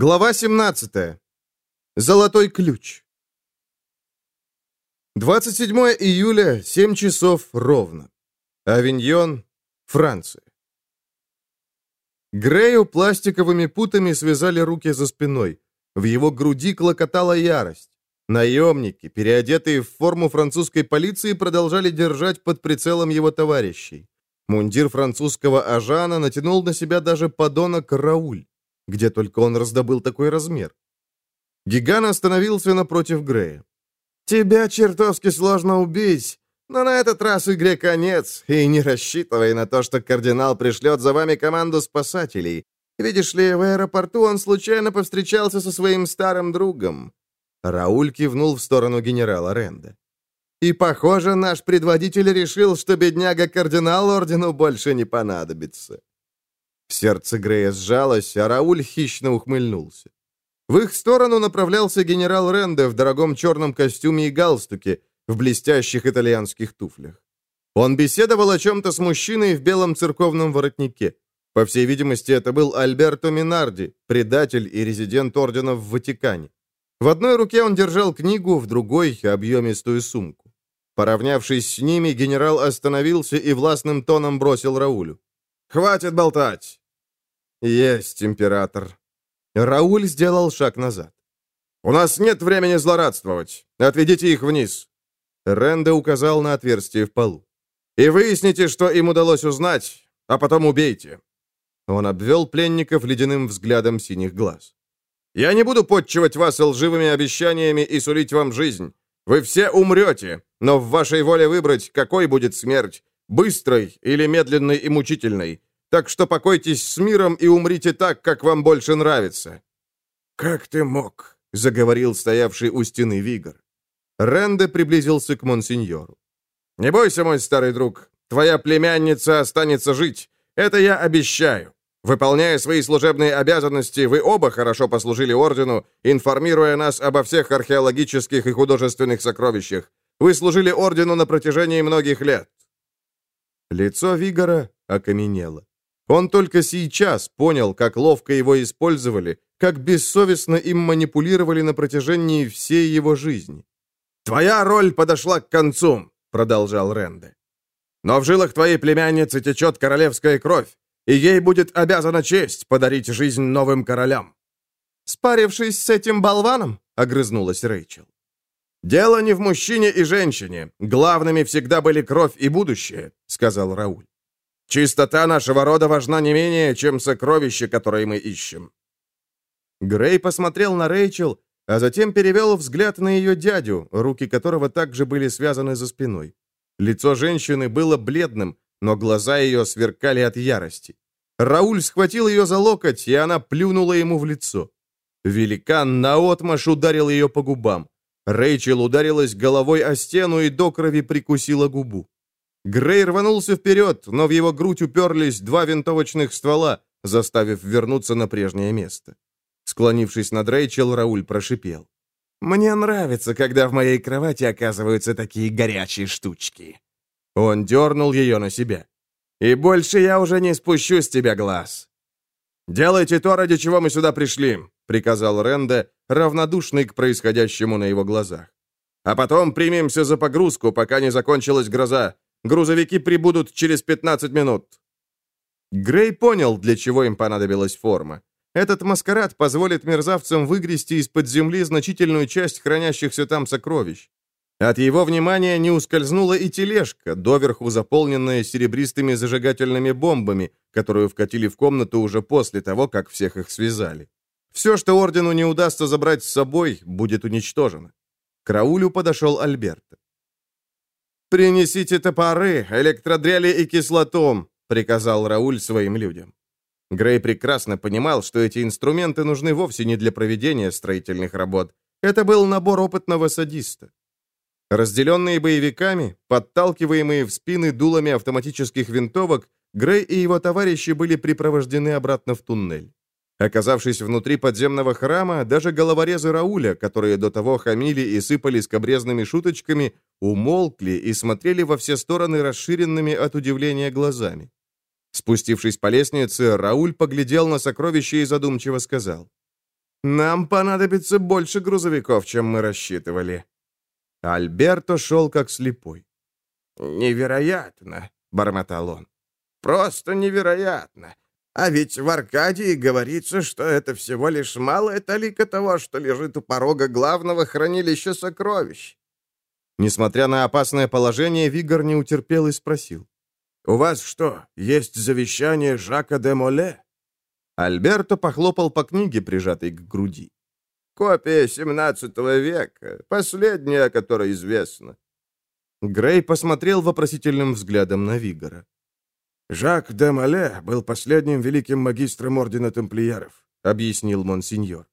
Глава 17. Золотой ключ. 27 июля, 7 часов ровно. Авиньон, Франция. Грею пластиковыми путами связали руки за спиной. В его груди клокотала ярость. Наемники, переодетые в форму французской полиции, продолжали держать под прицелом его товарищей. Мундир французского ажана натянул на себя даже подонок Рауль. Где только он раздобыл такой размер. Гиган остановился напротив Грея. «Тебя чертовски сложно убить, но на этот раз игре конец, и не рассчитывай на то, что кардинал пришлет за вами команду спасателей. Видишь ли, в аэропорту он случайно повстречался со своим старым другом». Рауль кивнул в сторону генерала Ренда. «И, похоже, наш предводитель решил, что бедняга-кардинал ордену больше не понадобится». Сердце Грея сжалось, а Рауль хищно ухмыльнулся. В их сторону направлялся генерал Ренде в дорогом черном костюме и галстуке, в блестящих итальянских туфлях. Он беседовал о чем-то с мужчиной в белом церковном воротнике. По всей видимости, это был Альберто Минарди, предатель и резидент ордена в Ватикане. В одной руке он держал книгу, в другой — объемистую сумку. Поравнявшись с ними, генерал остановился и властным тоном бросил Раулю. «Хватит болтать!» «Есть, император». Рауль сделал шаг назад. «У нас нет времени злорадствовать. Отведите их вниз». Ренде указал на отверстие в полу. «И выясните, что им удалось узнать, а потом убейте». Он обвел пленников ледяным взглядом синих глаз. «Я не буду подчивать вас лживыми обещаниями и сулить вам жизнь. Вы все умрете, но в вашей воле выбрать, какой будет смерть, быстрой или медленной и мучительной. Так что покойтесь с миром и умрите так, как вам больше нравится». «Как ты мог?» — заговорил стоявший у стены Вигор. Ренде приблизился к монсеньору. «Не бойся, мой старый друг, твоя племянница останется жить. Это я обещаю. Выполняя свои служебные обязанности, вы оба хорошо послужили ордену, информируя нас обо всех археологических и художественных сокровищах. Вы служили ордену на протяжении многих лет. Лицо Вигора окаменело. Он только сейчас понял, как ловко его использовали, как бессовестно им манипулировали на протяжении всей его жизни. «Твоя роль подошла к концу», — продолжал Ренде. «Но в жилах твоей племянницы течет королевская кровь, и ей будет обязана честь подарить жизнь новым королям». «Спарившись с этим болваном?» — огрызнулась Рэйчел. «Дело не в мужчине и женщине. Главными всегда были кровь и будущее», — сказал Рауль. «Чистота нашего рода важна не менее, чем сокровище, которое мы ищем». Грей посмотрел на Рэйчел, а затем перевел взгляд на ее дядю, руки которого также были связаны за спиной. Лицо женщины было бледным, но глаза ее сверкали от ярости. Рауль схватил ее за локоть, и она плюнула ему в лицо. Великан наотмашь ударил ее по губам. Рэйчел ударилась головой о стену и до крови прикусила губу. Грей рванулся вперед, но в его грудь уперлись два винтовочных ствола, заставив вернуться на прежнее место. Склонившись над Рэйчел, Рауль прошипел. «Мне нравится, когда в моей кровати оказываются такие горячие штучки». Он дернул ее на себя. «И больше я уже не спущу с тебя глаз». «Делайте то, ради чего мы сюда пришли приказал Ренде, равнодушный к происходящему на его глазах. «А потом примемся за погрузку, пока не закончилась гроза. Грузовики прибудут через 15 минут». Грей понял, для чего им понадобилась форма. Этот маскарад позволит мерзавцам выгрести из-под земли значительную часть хранящихся там сокровищ. От его внимания не ускользнула и тележка, доверху заполненная серебристыми зажигательными бомбами, которую вкатили в комнату уже после того, как всех их связали. Все, что ордену не удастся забрать с собой, будет уничтожено. К Раулю подошел Альберто. «Принесите топоры, электродрели и кислоту», — приказал Рауль своим людям. Грей прекрасно понимал, что эти инструменты нужны вовсе не для проведения строительных работ. Это был набор опытного садиста. Разделенные боевиками, подталкиваемые в спины дулами автоматических винтовок, Грей и его товарищи были припровождены обратно в туннель. Оказавшись внутри подземного храма, даже головорезы Рауля, которые до того хамили и сыпали скобрезными шуточками, умолкли и смотрели во все стороны расширенными от удивления глазами. Спустившись по лестнице, Рауль поглядел на сокровище и задумчиво сказал. Нам понадобится больше грузовиков, чем мы рассчитывали». Альберто шел как слепой. «Невероятно!» — бормотал он. «Просто невероятно! А ведь в Аркадии говорится, что это всего лишь малая талика того, что лежит у порога главного хранилища сокровищ». Несмотря на опасное положение, Вигор не утерпел и спросил. «У вас что, есть завещание Жака де Моле?» Альберто похлопал по книге, прижатой к груди. «Копия 17 века, последняя, о которой известно». Грей посмотрел вопросительным взглядом на Вигора. «Жак де Мале был последним великим магистром Ордена Тамплиеров», — объяснил монсеньор.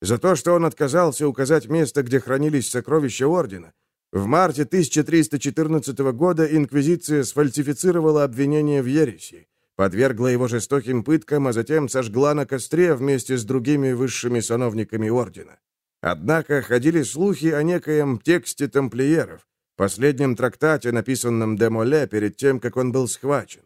«За то, что он отказался указать место, где хранились сокровища Ордена, в марте 1314 года Инквизиция сфальсифицировала обвинение в ереси, подвергла его жестоким пыткам, а затем сожгла на костре вместе с другими высшими сановниками Ордена. Однако ходили слухи о некоем тексте тамплиеров, последнем трактате, написанном де Моле перед тем, как он был схвачен.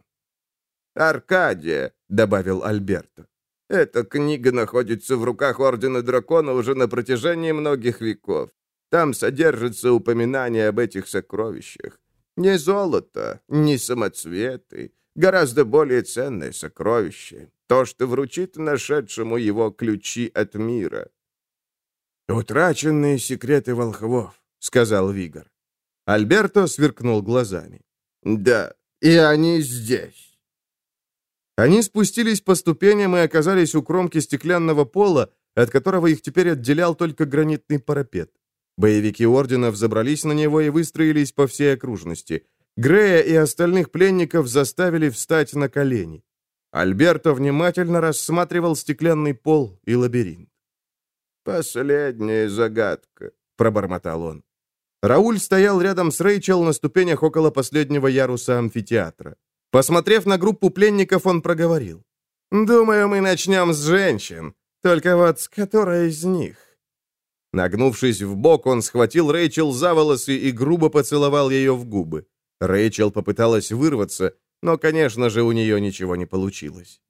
«Аркадия», — добавил Альберто. «Эта книга находится в руках Ордена Дракона уже на протяжении многих веков. Там содержится упоминание об этих сокровищах. Не золото, не самоцветы, гораздо более ценное сокровище. То, что вручит нашедшему его ключи от мира». «Утраченные секреты волхвов», — сказал Вигор. Альберто сверкнул глазами. «Да, и они здесь». Они спустились по ступеням и оказались у кромки стеклянного пола, от которого их теперь отделял только гранитный парапет. Боевики Ордена взобрались на него и выстроились по всей окружности. Грея и остальных пленников заставили встать на колени. Альберто внимательно рассматривал стеклянный пол и лабиринт. «Последняя загадка», — пробормотал он. Рауль стоял рядом с Рэйчел на ступенях около последнего яруса амфитеатра. Посмотрев на группу пленников, он проговорил. «Думаю, мы начнем с женщин. Только вот с которой из них?» Нагнувшись в бок, он схватил Рэйчел за волосы и грубо поцеловал ее в губы. Рэйчел попыталась вырваться, но, конечно же, у нее ничего не получилось.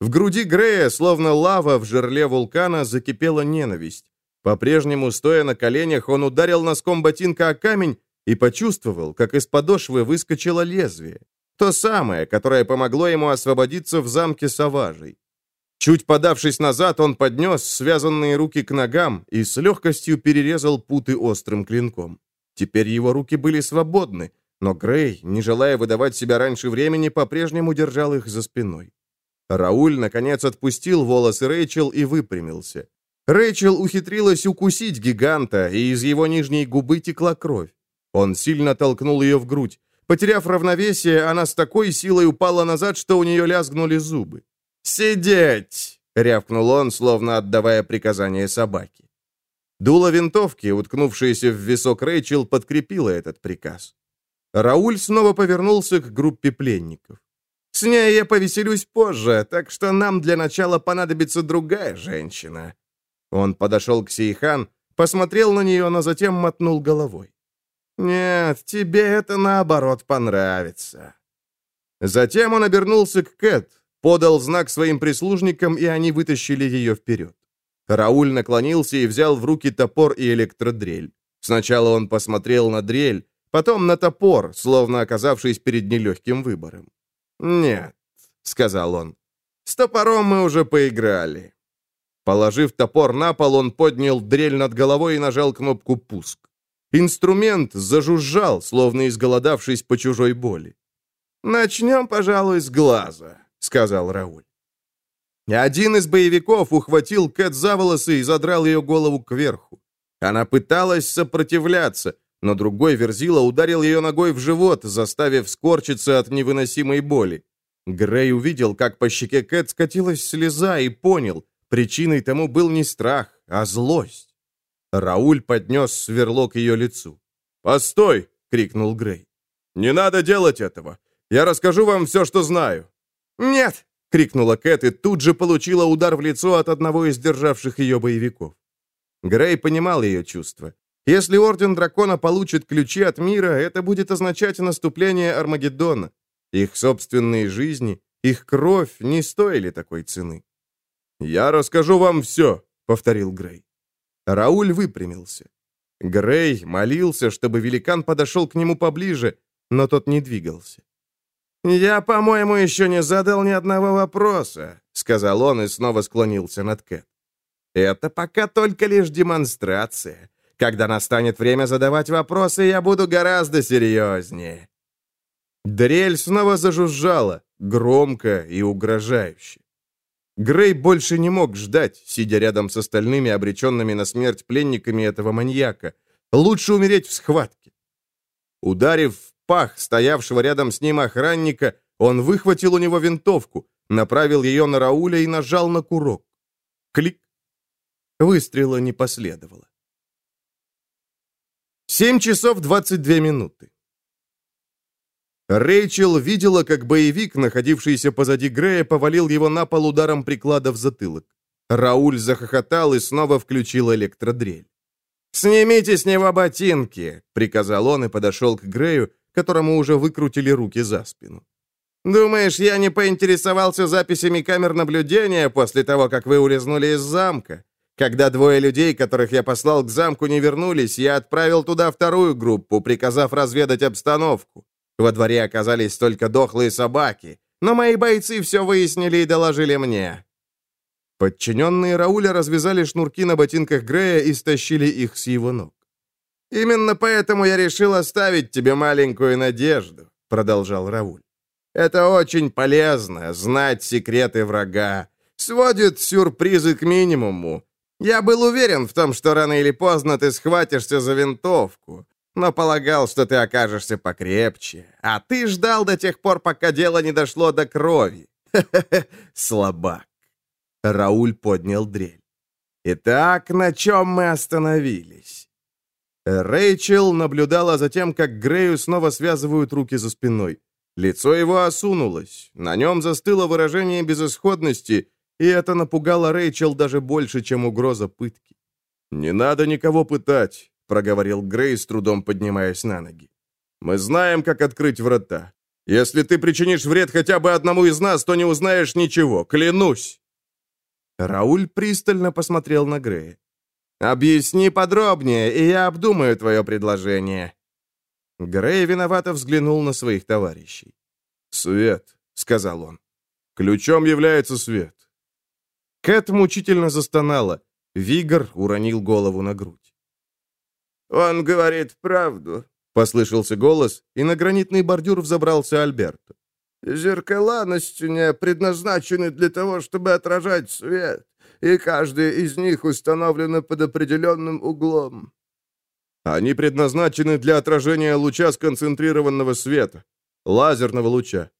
В груди Грея, словно лава в жерле вулкана, закипела ненависть. По-прежнему, стоя на коленях, он ударил носком ботинка о камень и почувствовал, как из подошвы выскочило лезвие. То самое, которое помогло ему освободиться в замке Саважей. Чуть подавшись назад, он поднес связанные руки к ногам и с легкостью перерезал путы острым клинком. Теперь его руки были свободны, но Грей, не желая выдавать себя раньше времени, по-прежнему держал их за спиной. Рауль, наконец, отпустил волосы Рэйчел и выпрямился. Рэйчел ухитрилась укусить гиганта, и из его нижней губы текла кровь. Он сильно толкнул ее в грудь. Потеряв равновесие, она с такой силой упала назад, что у нее лязгнули зубы. «Сидеть!» — рявкнул он, словно отдавая приказание собаке. Дуло винтовки, уткнувшееся в висок Рэйчел, подкрепило этот приказ. Рауль снова повернулся к группе пленников. «С ней я повеселюсь позже, так что нам для начала понадобится другая женщина». Он подошел к Сейхан, посмотрел на нее, но затем мотнул головой. «Нет, тебе это, наоборот, понравится». Затем он обернулся к Кэт, подал знак своим прислужникам, и они вытащили ее вперед. Рауль наклонился и взял в руки топор и электродрель. Сначала он посмотрел на дрель, потом на топор, словно оказавшись перед нелегким выбором. «Нет», — сказал он, — «с топором мы уже поиграли». Положив топор на пол, он поднял дрель над головой и нажал кнопку «Пуск». Инструмент зажужжал, словно изголодавшись по чужой боли. «Начнем, пожалуй, с глаза», — сказал Рауль. Один из боевиков ухватил Кэт за волосы и задрал ее голову кверху. Она пыталась сопротивляться, но другой верзила ударил ее ногой в живот, заставив скорчиться от невыносимой боли. Грей увидел, как по щеке Кэт скатилась слеза и понял, причиной тому был не страх, а злость. Рауль поднес сверло к ее лицу. «Постой!» — крикнул Грей. «Не надо делать этого! Я расскажу вам все, что знаю!» «Нет!» — крикнула Кэт и тут же получила удар в лицо от одного из державших ее боевиков. Грей понимал ее чувства. Если Орден Дракона получит ключи от мира, это будет означать наступление Армагеддона. Их собственные жизни, их кровь не стоили такой цены. «Я расскажу вам все», повторил Грей. Рауль выпрямился. Грей молился, чтобы великан подошел к нему поближе, но тот не двигался. «Я, по-моему, еще не задал ни одного вопроса», — сказал он и снова склонился над Кэт. «Это пока только лишь демонстрация. Когда настанет время задавать вопросы, я буду гораздо серьезнее». Дрель снова зажужжала, громко и угрожающе. Грей больше не мог ждать, сидя рядом с остальными обреченными на смерть пленниками этого маньяка. Лучше умереть в схватке. Ударив в пах стоявшего рядом с ним охранника, он выхватил у него винтовку, направил ее на Рауля и нажал на курок. Клик. Выстрела не последовало. Семь часов двадцать две минуты. Рэйчел видела, как боевик, находившийся позади Грея, повалил его на пол ударом приклада в затылок. Рауль захохотал и снова включил электродрель. «Снимите с него ботинки!» — приказал он и подошел к Грею, которому уже выкрутили руки за спину. «Думаешь, я не поинтересовался записями камер наблюдения после того, как вы улизнули из замка? Когда двое людей, которых я послал к замку, не вернулись, я отправил туда вторую группу, приказав разведать обстановку. Во дворе оказались только дохлые собаки, но мои бойцы все выяснили и доложили мне. Подчиненные Рауля развязали шнурки на ботинках Грея и стащили их с его ног. «Именно поэтому я решил оставить тебе маленькую надежду», — продолжал Рауль. «Это очень полезно, знать секреты врага. Сводит сюрпризы к минимуму. Я был уверен в том, что рано или поздно ты схватишься за винтовку но полагал, что ты окажешься покрепче. А ты ждал до тех пор, пока дело не дошло до крови. Слабак. Рауль поднял дрель. Итак, на чем мы остановились? Рэйчел наблюдала за тем, как Грею снова связывают руки за спиной. Лицо его осунулось, на нем застыло выражение безысходности, и это напугало Рэйчел даже больше, чем угроза пытки. «Не надо никого пытать проговорил Грей, с трудом поднимаясь на ноги. «Мы знаем, как открыть врата. Если ты причинишь вред хотя бы одному из нас, то не узнаешь ничего, клянусь!» Рауль пристально посмотрел на Грея. «Объясни подробнее, и я обдумаю твое предложение». Грей виновато взглянул на своих товарищей. «Свет», — сказал он. «Ключом является свет». Кэт мучительно застонала. Вигор уронил голову на грудь. «Он говорит правду», — послышался голос, и на гранитный бордюр взобрался Альберто. «Зеркала на стене предназначены для того, чтобы отражать свет, и каждая из них установлена под определенным углом». «Они предназначены для отражения луча сконцентрированного света, лазерного луча».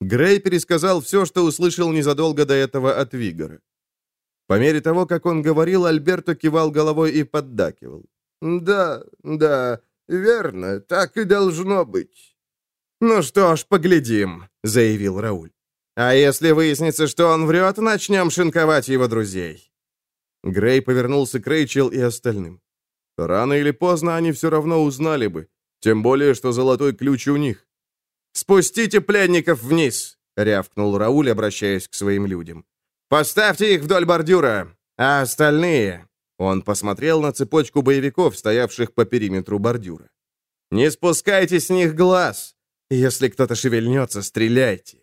Грей пересказал все, что услышал незадолго до этого от Вигора. По мере того, как он говорил, Альберто кивал головой и поддакивал. «Да, да, верно, так и должно быть». «Ну что ж, поглядим», — заявил Рауль. «А если выяснится, что он врет, начнем шинковать его друзей». Грей повернулся к Рэйчел и остальным. Рано или поздно они все равно узнали бы, тем более, что золотой ключ у них. «Спустите пленников вниз!» — рявкнул Рауль, обращаясь к своим людям. «Поставьте их вдоль бордюра, а остальные он посмотрел на цепочку боевиков, стоявших по периметру бордюра. «Не спускайте с них глаз! Если кто-то шевельнется, стреляйте!»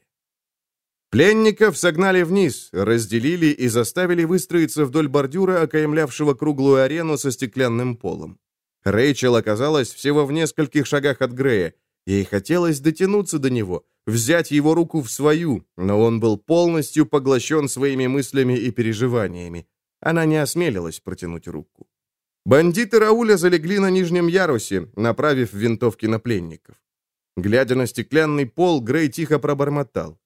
Пленников согнали вниз, разделили и заставили выстроиться вдоль бордюра, окаймлявшего круглую арену со стеклянным полом. Рэйчел оказалась всего в нескольких шагах от Грея. Ей хотелось дотянуться до него, взять его руку в свою, но он был полностью поглощен своими мыслями и переживаниями. Она не осмелилась протянуть руку. Бандиты Рауля залегли на нижнем ярусе, направив винтовки на пленников. Глядя на стеклянный пол, Грей тихо пробормотал.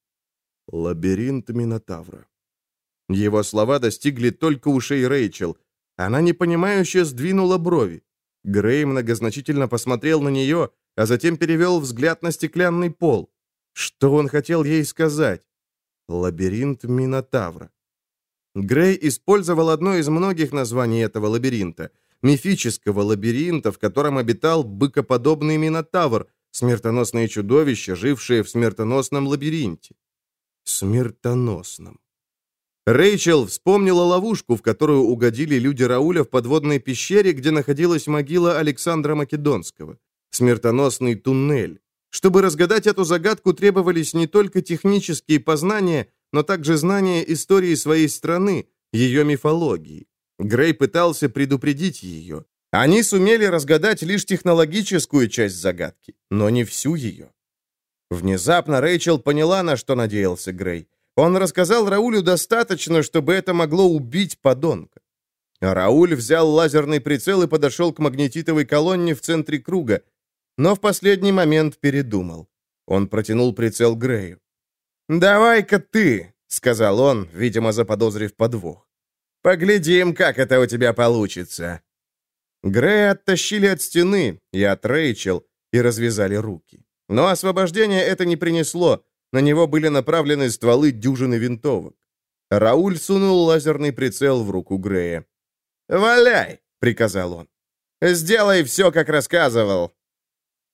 «Лабиринт Минотавра». Его слова достигли только ушей Рэйчел. Она непонимающе сдвинула брови. Грей многозначительно посмотрел на нее, а затем перевел взгляд на стеклянный пол. Что он хотел ей сказать? Лабиринт Минотавра. Грей использовал одно из многих названий этого лабиринта, мифического лабиринта, в котором обитал быкоподобный Минотавр, смертоносное чудовище, жившее в смертоносном лабиринте. Смертоносном. Рэйчел вспомнила ловушку, в которую угодили люди Рауля в подводной пещере, где находилась могила Александра Македонского. Смертоносный туннель. Чтобы разгадать эту загадку, требовались не только технические познания, но также знания истории своей страны, ее мифологии. Грей пытался предупредить ее. Они сумели разгадать лишь технологическую часть загадки, но не всю ее. Внезапно Рэйчел поняла, на что надеялся Грей. Он рассказал Раулю достаточно, чтобы это могло убить подонка. Рауль взял лазерный прицел и подошел к магнетитовой колонне в центре круга, но в последний момент передумал. Он протянул прицел Грею. «Давай-ка ты», — сказал он, видимо, заподозрив подвох. «Поглядим, как это у тебя получится». Грея оттащили от стены и от Рэйчел и развязали руки. Но освобождение это не принесло, на него были направлены стволы дюжины винтовок. Рауль сунул лазерный прицел в руку Грея. «Валяй!» — приказал он. «Сделай все, как рассказывал!»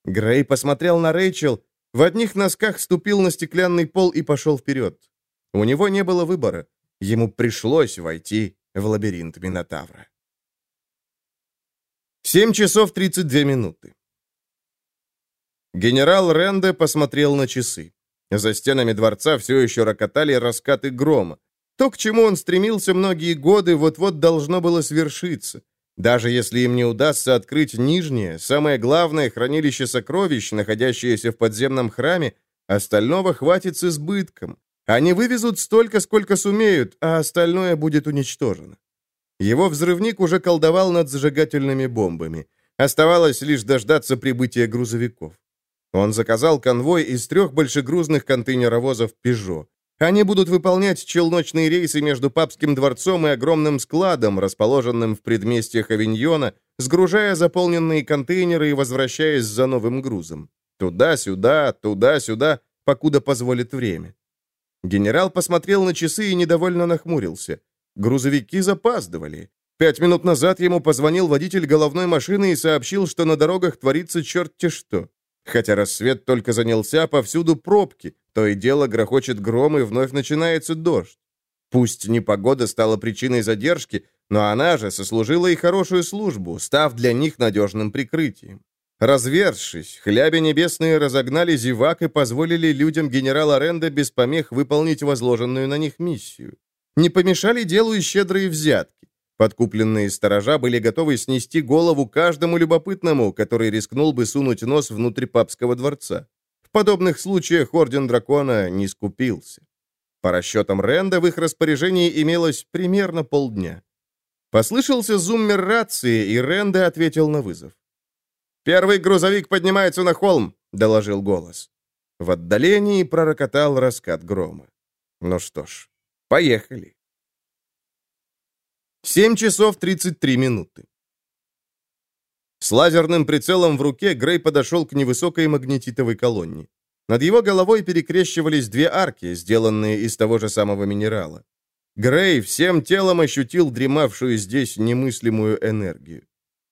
Грей посмотрел на Рэйчел, в одних носках ступил на стеклянный пол и пошел вперед. У него не было выбора. Ему пришлось войти в лабиринт Минотавра. 7 часов 32 минуты. Генерал Ренде посмотрел на часы. За стенами дворца все еще рокотали раскаты грома. То, к чему он стремился многие годы, вот-вот должно было свершиться. Даже если им не удастся открыть нижнее, самое главное хранилище сокровищ, находящееся в подземном храме, остального хватит с избытком. Они вывезут столько, сколько сумеют, а остальное будет уничтожено. Его взрывник уже колдовал над зажигательными бомбами. Оставалось лишь дождаться прибытия грузовиков. Он заказал конвой из трех большегрузных контейнеровозов «Пежо». Они будут выполнять челночные рейсы между Папским дворцом и огромным складом, расположенным в предместьях Авиньона, сгружая заполненные контейнеры и возвращаясь за новым грузом. Туда-сюда, туда-сюда, покуда позволит время. Генерал посмотрел на часы и недовольно нахмурился. Грузовики запаздывали. Пять минут назад ему позвонил водитель головной машины и сообщил, что на дорогах творится черт-те что. Хотя рассвет только занялся, повсюду пробки, то и дело грохочет гром и вновь начинается дождь. Пусть непогода стала причиной задержки, но она же сослужила и хорошую службу, став для них надежным прикрытием. Разверзшись, хляби небесные разогнали зевак и позволили людям генерала Ренда без помех выполнить возложенную на них миссию. Не помешали делу и щедрые взятки. Подкупленные сторожа были готовы снести голову каждому любопытному, который рискнул бы сунуть нос внутрь папского дворца. В подобных случаях Орден Дракона не скупился. По расчетам Ренда, в их распоряжении имелось примерно полдня. Послышался зуммер рации, и Ренда ответил на вызов. «Первый грузовик поднимается на холм», — доложил голос. В отдалении пророкотал раскат грома. Ну что ж, поехали. 7 часов 33 минуты. С лазерным прицелом в руке Грей подошел к невысокой магнетитовой колонне. Над его головой перекрещивались две арки, сделанные из того же самого минерала. Грей всем телом ощутил дремавшую здесь немыслимую энергию.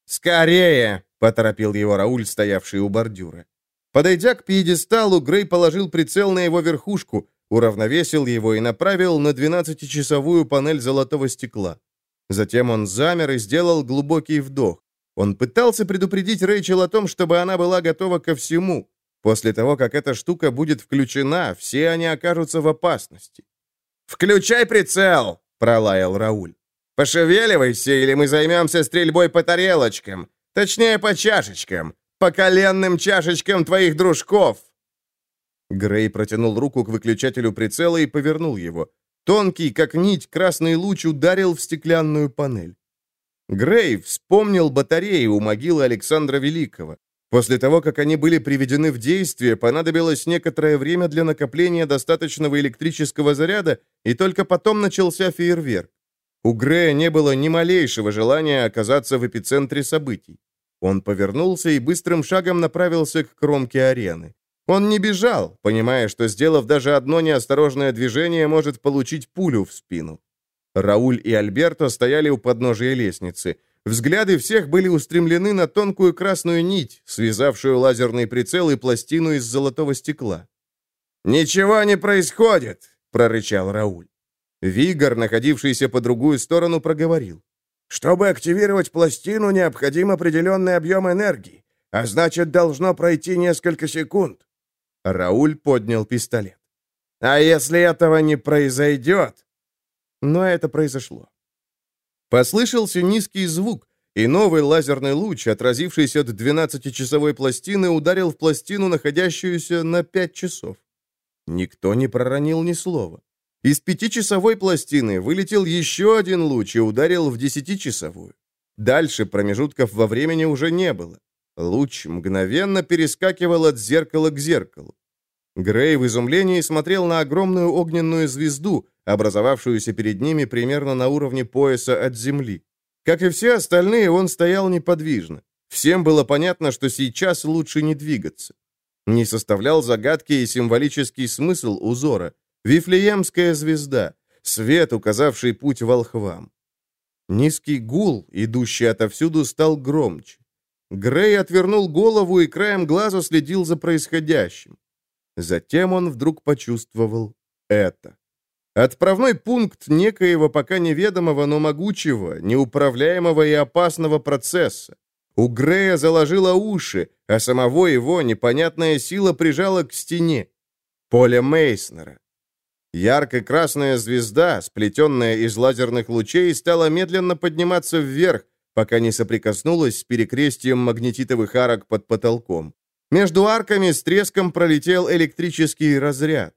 «Скорее!» — поторопил его Рауль, стоявший у бордюра. Подойдя к пьедесталу, Грей положил прицел на его верхушку, уравновесил его и направил на 12-часовую панель золотого стекла. Затем он замер и сделал глубокий вдох. Он пытался предупредить Рэйчел о том, чтобы она была готова ко всему. После того, как эта штука будет включена, все они окажутся в опасности. «Включай прицел!» — пролаял Рауль. «Пошевеливайся, или мы займемся стрельбой по тарелочкам. Точнее, по чашечкам. По коленным чашечкам твоих дружков!» Грей протянул руку к выключателю прицела и повернул его. Тонкий, как нить, красный луч ударил в стеклянную панель. Грей вспомнил батареи у могилы Александра Великого. После того, как они были приведены в действие, понадобилось некоторое время для накопления достаточного электрического заряда, и только потом начался фейерверк. У Грея не было ни малейшего желания оказаться в эпицентре событий. Он повернулся и быстрым шагом направился к кромке арены. Он не бежал, понимая, что, сделав даже одно неосторожное движение, может получить пулю в спину. Рауль и Альберто стояли у подножия лестницы. Взгляды всех были устремлены на тонкую красную нить, связавшую лазерный прицел и пластину из золотого стекла. «Ничего не происходит!» — прорычал Рауль. Вигор, находившийся по другую сторону, проговорил. «Чтобы активировать пластину, необходим определенный объем энергии, а значит, должно пройти несколько секунд». Рауль поднял пистолет. «А если этого не произойдет?» Но это произошло. Послышался низкий звук, и новый лазерный луч, отразившийся от 12-часовой пластины, ударил в пластину, находящуюся на 5 часов. Никто не проронил ни слова. Из пятичасовой пластины вылетел еще один луч и ударил в десятичасовую. Дальше промежутков во времени уже не было. Луч мгновенно перескакивал от зеркала к зеркалу. Грей в изумлении смотрел на огромную огненную звезду, образовавшуюся перед ними примерно на уровне пояса от земли. Как и все остальные, он стоял неподвижно. Всем было понятно, что сейчас лучше не двигаться. Не составлял загадки и символический смысл узора. Вифлеемская звезда, свет, указавший путь волхвам. Низкий гул, идущий отовсюду, стал громче. Грей отвернул голову и краем глаза следил за происходящим. Затем он вдруг почувствовал это. Отправной пункт некоего пока неведомого, но могучего, неуправляемого и опасного процесса. У Грея заложило уши, а самого его непонятная сила прижала к стене. Поле Мейснера. Ярко-красная звезда, сплетенная из лазерных лучей, стала медленно подниматься вверх, пока не соприкоснулась с перекрестием магнетитовых арок под потолком. Между арками с треском пролетел электрический разряд.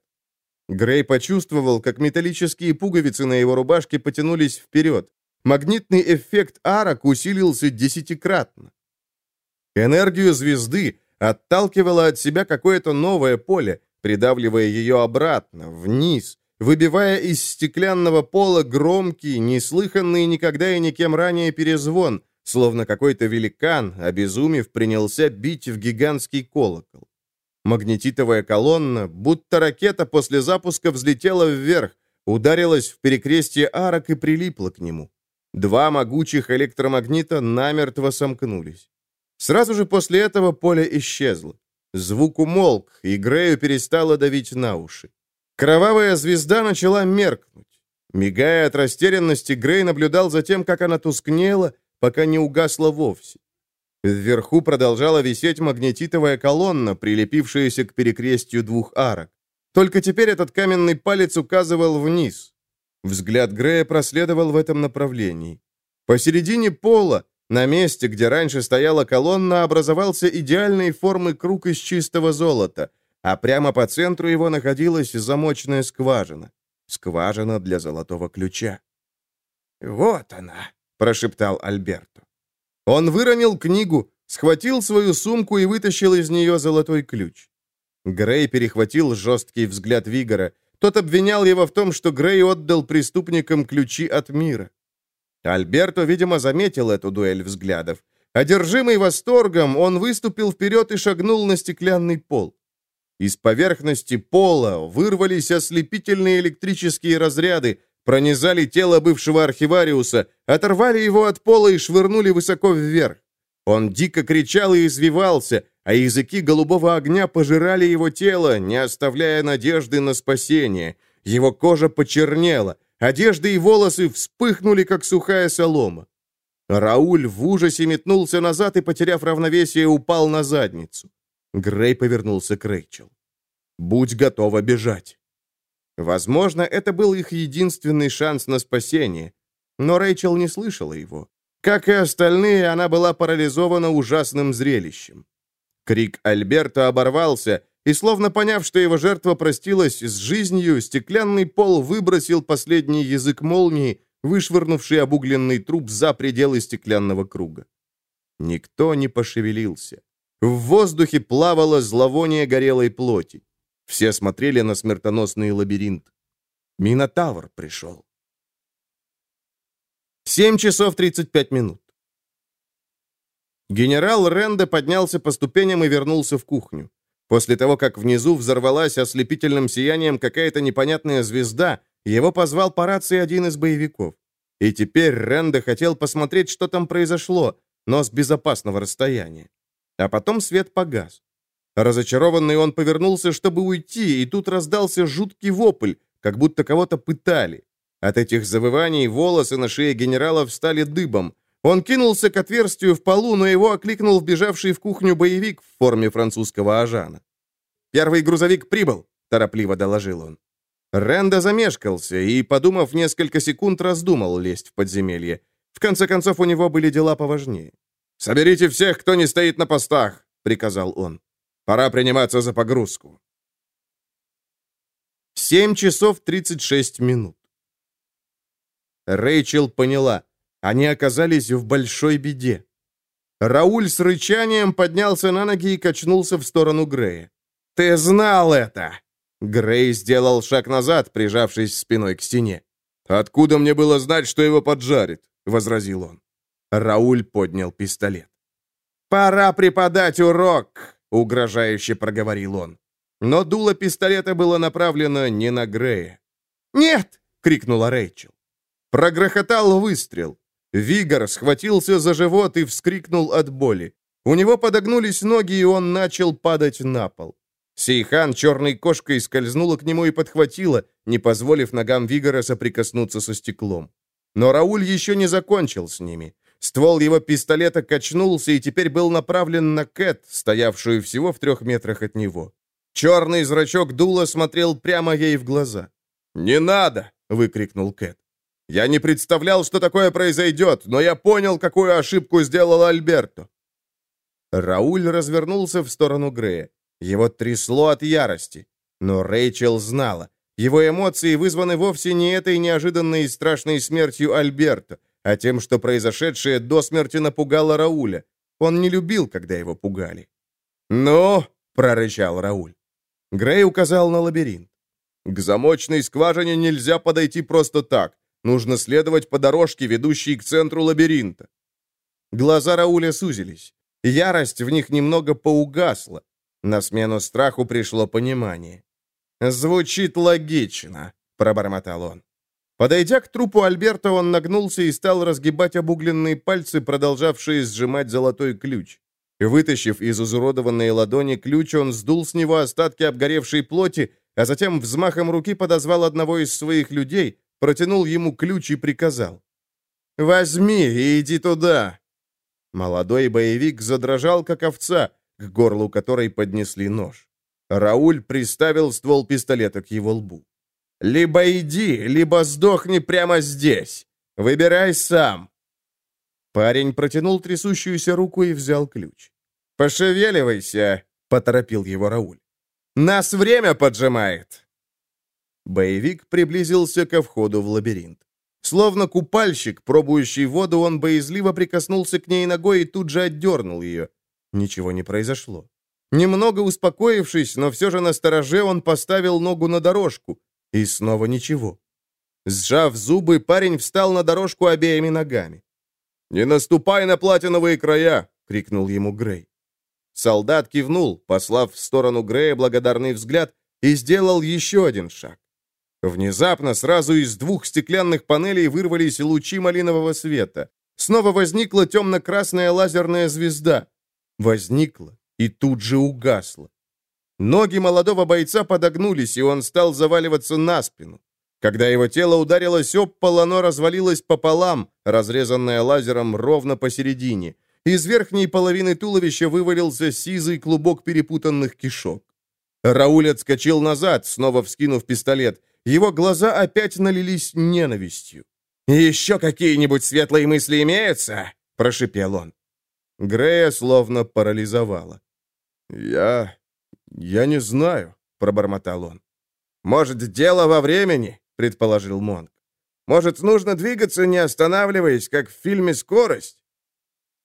Грей почувствовал, как металлические пуговицы на его рубашке потянулись вперед. Магнитный эффект арок усилился десятикратно. Энергию звезды отталкивало от себя какое-то новое поле, придавливая ее обратно, вниз, выбивая из стеклянного пола громкий, неслыханный никогда и никем ранее перезвон, словно какой-то великан, обезумев, принялся бить в гигантский колокол. Магнетитовая колонна, будто ракета после запуска взлетела вверх, ударилась в перекрестие арок и прилипла к нему. Два могучих электромагнита намертво сомкнулись. Сразу же после этого поле исчезло. Звук умолк, и Грею перестало давить на уши. Кровавая звезда начала меркнуть. Мигая от растерянности, Грей наблюдал за тем, как она тускнела, пока не угасла вовсе. Вверху продолжала висеть магнетитовая колонна, прилепившаяся к перекрестию двух арок. Только теперь этот каменный палец указывал вниз. Взгляд Грея проследовал в этом направлении. Посередине пола, на месте, где раньше стояла колонна, образовался идеальной формы круг из чистого золота, а прямо по центру его находилась замочная скважина. Скважина для золотого ключа. «Вот она», — прошептал Альберто. Он выронил книгу, схватил свою сумку и вытащил из нее золотой ключ. Грей перехватил жесткий взгляд Вигора. Тот обвинял его в том, что Грей отдал преступникам ключи от мира. Альберто, видимо, заметил эту дуэль взглядов. Одержимый восторгом, он выступил вперед и шагнул на стеклянный пол. Из поверхности пола вырвались ослепительные электрические разряды, пронизали тело бывшего архивариуса, оторвали его от пола и швырнули высоко вверх. Он дико кричал и извивался, а языки голубого огня пожирали его тело, не оставляя надежды на спасение. Его кожа почернела, одежды и волосы вспыхнули, как сухая солома. Рауль в ужасе метнулся назад и, потеряв равновесие, упал на задницу. Грей повернулся к Рэйчел. «Будь готова бежать». Возможно, это был их единственный шанс на спасение. Но Рэйчел не слышала его. Как и остальные, она была парализована ужасным зрелищем. Крик Альберта оборвался, и, словно поняв, что его жертва простилась с жизнью, стеклянный пол выбросил последний язык молнии, вышвырнувший обугленный труп за пределы стеклянного круга. Никто не пошевелился. В воздухе плавало зловоние горелой плоти. Все смотрели на смертоносный лабиринт. Минотавр пришел. 7 часов 35 минут. Генерал Ренде поднялся по ступеням и вернулся в кухню. После того, как внизу взорвалась ослепительным сиянием какая-то непонятная звезда, его позвал по рации один из боевиков. И теперь Ренде хотел посмотреть, что там произошло, но с безопасного расстояния. А потом свет погас. Разочарованный он повернулся, чтобы уйти, и тут раздался жуткий вопль, как будто кого-то пытали. От этих завываний волосы на шее генерала встали дыбом. Он кинулся к отверстию в полу, но его окликнул вбежавший в кухню боевик в форме французского ажана. «Первый грузовик прибыл», — торопливо доложил он. Ренда замешкался и, подумав несколько секунд, раздумал лезть в подземелье. В конце концов, у него были дела поважнее. «Соберите всех, кто не стоит на постах», — приказал он. «Пора приниматься за погрузку». Семь часов тридцать шесть минут. Рэйчел поняла. Они оказались в большой беде. Рауль с рычанием поднялся на ноги и качнулся в сторону Грея. «Ты знал это!» Грей сделал шаг назад, прижавшись спиной к стене. «Откуда мне было знать, что его поджарит?» — возразил он. Рауль поднял пистолет. «Пора преподать урок!» — угрожающе проговорил он. Но дуло пистолета было направлено не на Грея. «Нет!» — крикнула Рэйчел. Прогрохотал выстрел. Вигор схватился за живот и вскрикнул от боли. У него подогнулись ноги, и он начал падать на пол. Сейхан черной кошкой скользнула к нему и подхватила, не позволив ногам Вигора соприкоснуться со стеклом. Но Рауль еще не закончил с ними. Ствол его пистолета качнулся и теперь был направлен на Кэт, стоявшую всего в трех метрах от него. Черный зрачок дула смотрел прямо ей в глаза. «Не надо!» — выкрикнул Кэт. «Я не представлял, что такое произойдет, но я понял, какую ошибку сделал Альберто». Рауль развернулся в сторону Грея. Его трясло от ярости. Но Рэйчел знала. Его эмоции вызваны вовсе не этой неожиданной и страшной смертью Альберта, а тем, что произошедшее до смерти напугало Рауля. Он не любил, когда его пугали. «Ну!» — прорычал Рауль. Грей указал на лабиринт. «К замочной скважине нельзя подойти просто так. Нужно следовать по дорожке, ведущей к центру лабиринта». Глаза Рауля сузились. Ярость в них немного поугасла. На смену страху пришло понимание. «Звучит логично», — пробормотал он. Подойдя к трупу Альберта, он нагнулся и стал разгибать обугленные пальцы, продолжавшие сжимать золотой ключ. Вытащив из изуродованной ладони ключ, он сдул с него остатки обгоревшей плоти, а затем взмахом руки подозвал одного из своих людей, протянул ему ключ и приказал. «Возьми и иди туда!» Молодой боевик задрожал, как овца, к горлу которой поднесли нож. Рауль приставил ствол пистолета к его лбу. «Либо иди, либо сдохни прямо здесь. Выбирай сам». Парень протянул трясущуюся руку и взял ключ. «Пошевеливайся», — поторопил его Рауль. «Нас время поджимает». Боевик приблизился ко входу в лабиринт. Словно купальщик, пробующий воду, он боязливо прикоснулся к ней ногой и тут же отдернул ее. Ничего не произошло. Немного успокоившись, но все же на стороже, он поставил ногу на дорожку. И снова ничего. Сжав зубы, парень встал на дорожку обеими ногами. «Не наступай на платиновые края!» — крикнул ему Грей. Солдат кивнул, послав в сторону Грея благодарный взгляд, и сделал еще один шаг. Внезапно сразу из двух стеклянных панелей вырвались лучи малинового света. Снова возникла темно-красная лазерная звезда возникла и тут же угасла. Ноги молодого бойца подогнулись, и он стал заваливаться на спину. Когда его тело ударилось об пол, оно развалилось пополам, разрезанное лазером ровно посередине. Из верхней половины туловища вывалился сизый клубок перепутанных кишок. Рауль отскочил назад, снова вскинув пистолет. Его глаза опять налились ненавистью. «Еще какие-нибудь светлые мысли имеются?» – прошипел он. Грея словно парализовала. «Я... я не знаю», — пробормотал он. «Может, дело во времени?» — предположил Монк. «Может, нужно двигаться, не останавливаясь, как в фильме «Скорость»?»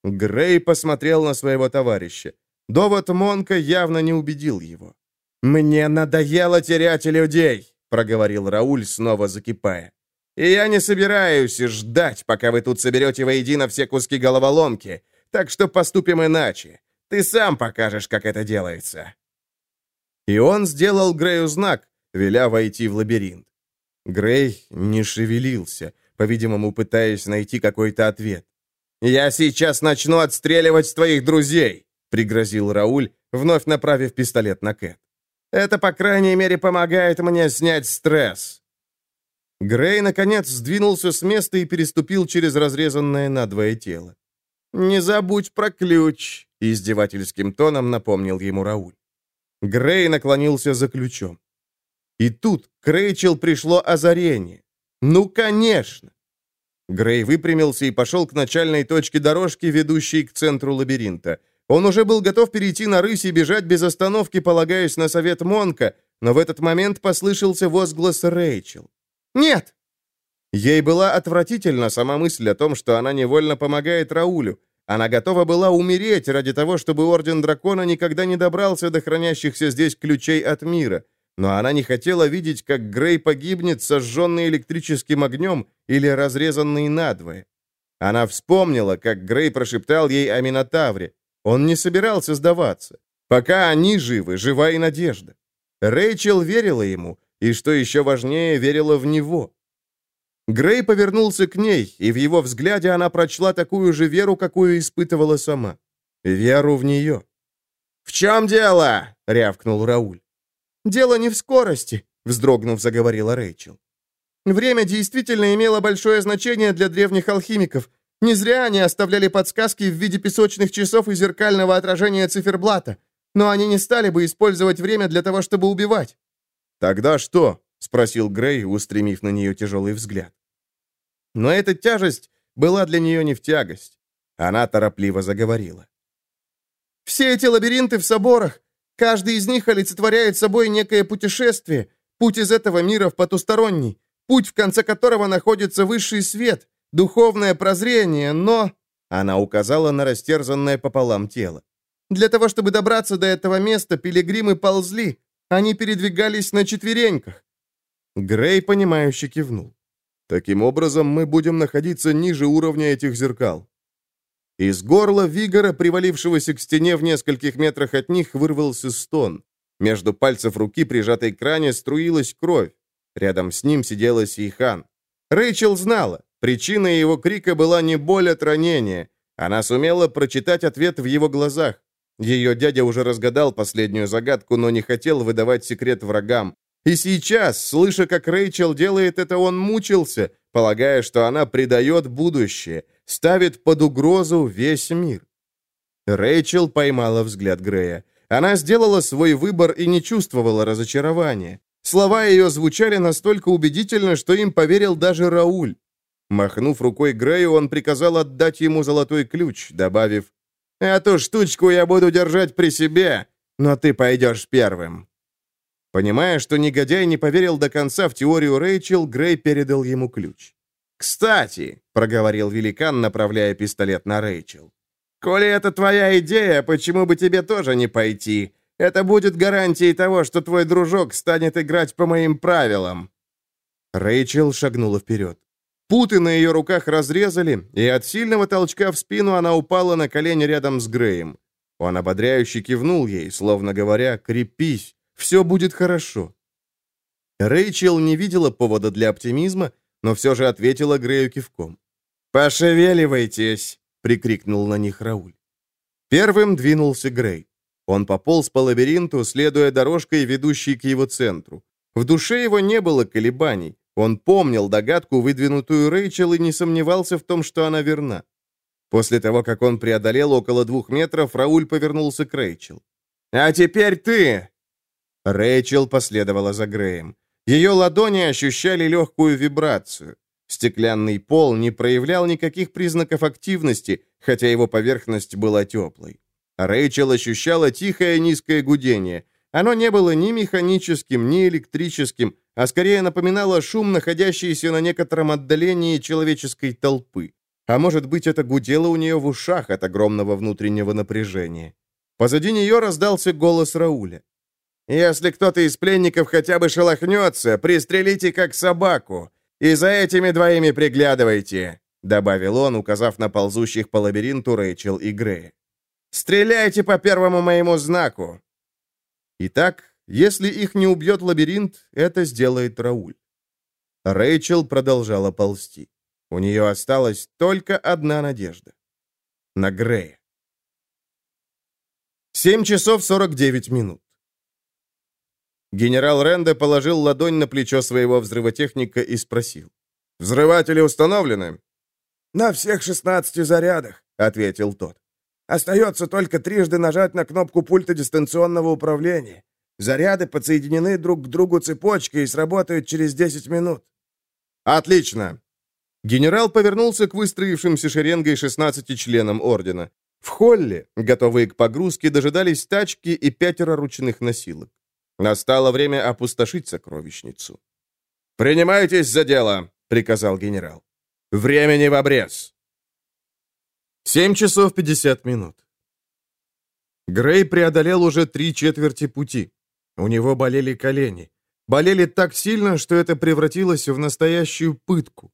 Грей посмотрел на своего товарища. Довод Монка явно не убедил его. «Мне надоело терять людей», — проговорил Рауль, снова закипая. «И я не собираюсь ждать, пока вы тут соберете воедино все куски головоломки. Так что поступим иначе. Ты сам покажешь, как это делается». И он сделал Грею знак, веля войти в лабиринт. Грей не шевелился, по-видимому, пытаясь найти какой-то ответ. «Я сейчас начну отстреливать твоих друзей», — пригрозил Рауль, вновь направив пистолет на Кэт. «Это, по крайней мере, помогает мне снять стресс». Грей, наконец, сдвинулся с места и переступил через разрезанное надвое тело. «Не забудь про ключ», — издевательским тоном напомнил ему Рауль. Грей наклонился за ключом. И тут к Рэйчел пришло озарение. «Ну, конечно!» Грей выпрямился и пошел к начальной точке дорожки, ведущей к центру лабиринта. Он уже был готов перейти на рысь и бежать без остановки, полагаясь на совет Монка, но в этот момент послышался возглас Рэйчел. «Нет!» Ей была отвратительна сама мысль о том, что она невольно помогает Раулю. Она готова была умереть ради того, чтобы Орден Дракона никогда не добрался до хранящихся здесь ключей от мира. Но она не хотела видеть, как Грей погибнет, сожженный электрическим огнем или разрезанный надвое. Она вспомнила, как Грей прошептал ей о Минотавре. Он не собирался сдаваться. Пока они живы, жива и надежда. Рэйчел верила ему, и, что еще важнее, верила в него. Грей повернулся к ней, и в его взгляде она прочла такую же веру, какую испытывала сама. Веру в нее. «В чем дело?» — рявкнул Рауль. «Дело не в скорости», — вздрогнув, заговорила Рэйчел. «Время действительно имело большое значение для древних алхимиков. Не зря они оставляли подсказки в виде песочных часов и зеркального отражения циферблата. Но они не стали бы использовать время для того, чтобы убивать». «Тогда что?» — спросил Грей, устремив на нее тяжелый взгляд. Но эта тяжесть была для нее не в тягость. Она торопливо заговорила. «Все эти лабиринты в соборах, Каждый из них олицетворяет собой некое путешествие, путь из этого мира в потусторонний, путь, в конце которого находится высший свет, духовное прозрение, но...» Она указала на растерзанное пополам тело. «Для того, чтобы добраться до этого места, пилигримы ползли, они передвигались на четвереньках». Грей, понимающе кивнул. «Таким образом, мы будем находиться ниже уровня этих зеркал. Из горла Вигора, привалившегося к стене в нескольких метрах от них, вырвался стон. Между пальцев руки, прижатой к ране, струилась кровь. Рядом с ним сидела Сейхан. Рэйчел знала, причина его крика была не боль от ранения. Она сумела прочитать ответ в его глазах. Ее дядя уже разгадал последнюю загадку, но не хотел выдавать секрет врагам. И сейчас, слыша, как Рэйчел делает это, он мучился, полагая, что она предает будущее, ставит под угрозу весь мир. Рэйчел поймала взгляд Грея. Она сделала свой выбор и не чувствовала разочарования. Слова ее звучали настолько убедительно, что им поверил даже Рауль. Махнув рукой Грею, он приказал отдать ему золотой ключ, добавив, «Эту штучку я буду держать при себе, но ты пойдешь первым». Понимая, что негодяй не поверил до конца в теорию Рэйчел, Грей передал ему ключ. «Кстати», — проговорил великан, направляя пистолет на Рэйчел, «коли это твоя идея, почему бы тебе тоже не пойти? Это будет гарантией того, что твой дружок станет играть по моим правилам». Рэйчел шагнула вперед. Путы на ее руках разрезали, и от сильного толчка в спину она упала на колени рядом с Греем. Он ободряюще кивнул ей, словно говоря, «Крепись, все будет хорошо». Рэйчел не видела повода для оптимизма, но все же ответила Грею кивком. «Пошевеливайтесь!» — прикрикнул на них Рауль. Первым двинулся Грей. Он пополз по лабиринту, следуя дорожкой, ведущей к его центру. В душе его не было колебаний. Он помнил догадку, выдвинутую Рэйчел, и не сомневался в том, что она верна. После того, как он преодолел около двух метров, Рауль повернулся к Рэйчел. «А теперь ты!» Рэйчел последовала за Греем. Ее ладони ощущали легкую вибрацию. Стеклянный пол не проявлял никаких признаков активности, хотя его поверхность была теплой. Рэйчел ощущала тихое низкое гудение. Оно не было ни механическим, ни электрическим, а скорее напоминало шум, находящийся на некотором отдалении человеческой толпы. А может быть, это гудело у нее в ушах от огромного внутреннего напряжения. Позади нее раздался голос Рауля. Если кто-то из пленников хотя бы шелохнется, пристрелите как собаку. И за этими двоими приглядывайте», — добавил он, указав на ползущих по лабиринту Рэйчел и Грея. «Стреляйте по первому моему знаку». Итак, если их не убьет лабиринт, это сделает Рауль. Рэйчел продолжала ползти. У нее осталась только одна надежда. На Грея. 7 часов 49 минут. Генерал Ренде положил ладонь на плечо своего взрывотехника и спросил. «Взрыватели установлены?» «На всех 16 зарядах», — ответил тот. «Остается только трижды нажать на кнопку пульта дистанционного управления. Заряды подсоединены друг к другу цепочкой и сработают через 10 минут». «Отлично!» Генерал повернулся к выстроившимся шеренгой 16 членам ордена. В холле, готовые к погрузке, дожидались тачки и пятеро ручных носилок. Настало время опустошить сокровищницу. «Принимайтесь за дело!» — приказал генерал. «Времени в обрез!» Семь часов пятьдесят минут. Грей преодолел уже три четверти пути. У него болели колени. Болели так сильно, что это превратилось в настоящую пытку.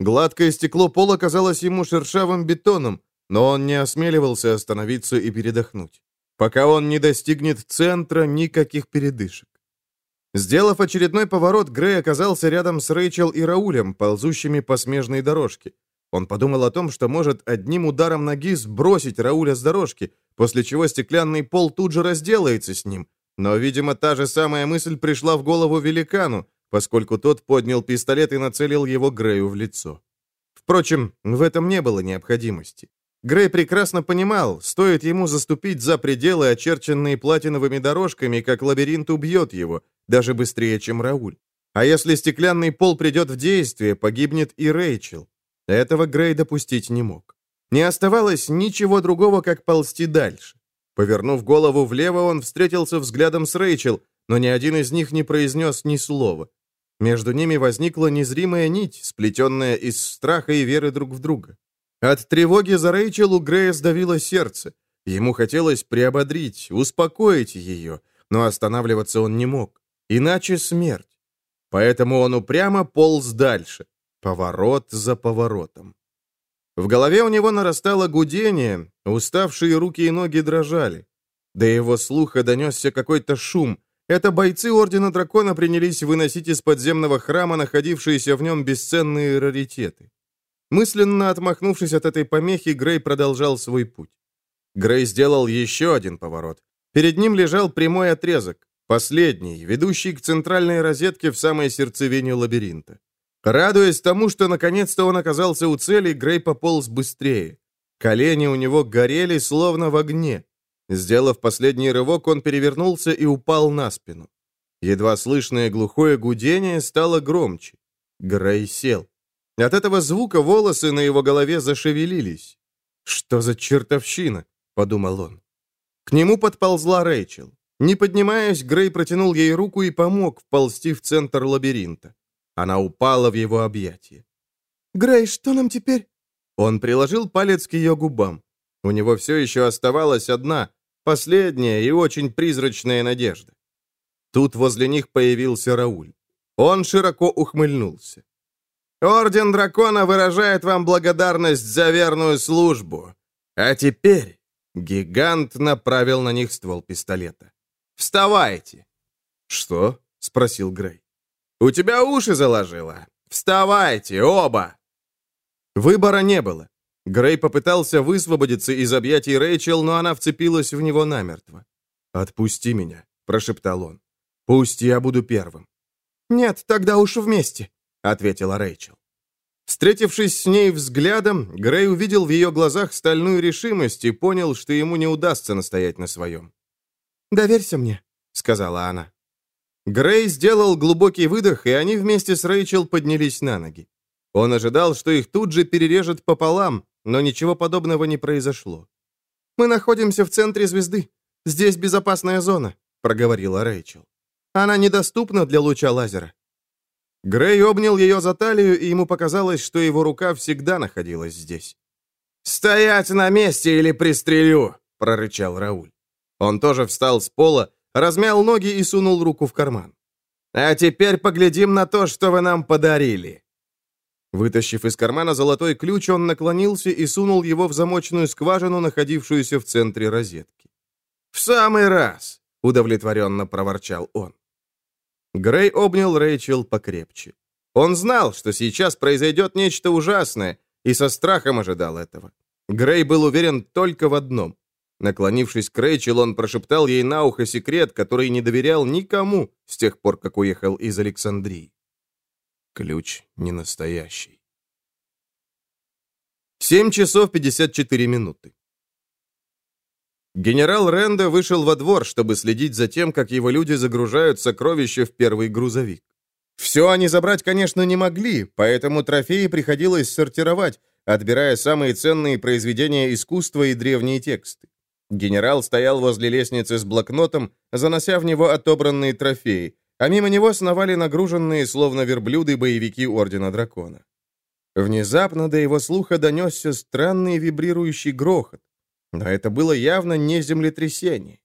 Гладкое стекло пола казалось ему шершавым бетоном, но он не осмеливался остановиться и передохнуть. Пока он не достигнет центра, никаких передышек. Сделав очередной поворот, Грей оказался рядом с Рэйчел и Раулем, ползущими по смежной дорожке. Он подумал о том, что может одним ударом ноги сбросить Рауля с дорожки, после чего стеклянный пол тут же разделается с ним. Но, видимо, та же самая мысль пришла в голову великану, поскольку тот поднял пистолет и нацелил его Грею в лицо. Впрочем, в этом не было необходимости. Грей прекрасно понимал, стоит ему заступить за пределы, очерченные платиновыми дорожками, как лабиринт убьет его, даже быстрее, чем Рауль. А если стеклянный пол придет в действие, погибнет и Рэйчел. Этого Грей допустить не мог. Не оставалось ничего другого, как ползти дальше. Повернув голову влево, он встретился взглядом с Рэйчел, но ни один из них не произнес ни слова. Между ними возникла незримая нить, сплетенная из страха и веры друг в друга. От тревоги за Рэйчел у Грея сдавило сердце. Ему хотелось приободрить, успокоить ее, но останавливаться он не мог. Иначе смерть. Поэтому он упрямо полз дальше, поворот за поворотом. В голове у него нарастало гудение, уставшие руки и ноги дрожали. До его слуха донесся какой-то шум. Это бойцы Ордена Дракона принялись выносить из подземного храма находившиеся в нем бесценные раритеты. Мысленно отмахнувшись от этой помехи, Грей продолжал свой путь. Грей сделал еще один поворот. Перед ним лежал прямой отрезок, последний, ведущий к центральной розетке в самой сердцевине лабиринта. Радуясь тому, что наконец-то он оказался у цели, Грей пополз быстрее. Колени у него горели, словно в огне. Сделав последний рывок, он перевернулся и упал на спину. Едва слышное глухое гудение стало громче. Грей сел. От этого звука волосы на его голове зашевелились. «Что за чертовщина?» — подумал он. К нему подползла Рэйчел. Не поднимаясь, Грей протянул ей руку и помог вползти в центр лабиринта. Она упала в его объятия. «Грей, что нам теперь?» Он приложил палец к ее губам. У него все еще оставалась одна, последняя и очень призрачная надежда. Тут возле них появился Рауль. Он широко ухмыльнулся. Орден Дракона выражает вам благодарность за верную службу. А теперь гигант направил на них ствол пистолета. Вставайте. Что? спросил Грей. У тебя уши заложило. Вставайте, оба. Выбора не было. Грей попытался высвободиться из объятий Рэйчел, но она вцепилась в него намертво. «Отпусти меня», — прошептал он. «Пусть я буду первым». «Нет, тогда уж вместе», — ответила Рэйчел. Встретившись с ней взглядом, Грей увидел в ее глазах стальную решимость и понял, что ему не удастся настоять на своем. «Доверься мне», — сказала она. Грей сделал глубокий выдох, и они вместе с Рэйчел поднялись на ноги. Он ожидал, что их тут же перережет пополам, но ничего подобного не произошло. «Мы находимся в центре звезды. Здесь безопасная зона», — проговорила Рэйчел. «Она недоступна для луча лазера. Грей обнял ее за талию, и ему показалось, что его рука всегда находилась здесь. «Стоять на месте или пристрелю!» — прорычал Рауль. Он тоже встал с пола, размял ноги и сунул руку в карман. «А теперь поглядим на то, что вы нам подарили!» Вытащив из кармана золотой ключ, он наклонился и сунул его в замочную скважину, находившуюся в центре розетки. «В самый раз!» — удовлетворенно проворчал он. Грей обнял Рэйчел покрепче. Он знал, что сейчас произойдет нечто ужасное, и со страхом ожидал этого. Грей был уверен только в одном. Наклонившись к Рэйчел, он прошептал ей на ухо секрет, который не доверял никому с тех пор, как уехал из Александрии. Ключ не настоящий. 7 часов 54 минуты. Генерал Ренда вышел во двор, чтобы следить за тем, как его люди загружают сокровища в первый грузовик. Все они забрать, конечно, не могли, поэтому трофеи приходилось сортировать, отбирая самые ценные произведения искусства и древние тексты. Генерал стоял возле лестницы с блокнотом, занося в него отобранные трофеи, а мимо него сновали нагруженные, словно верблюды, боевики Ордена Дракона. Внезапно до его слуха донесся странный вибрирующий грохот, но это было явно не землетрясение.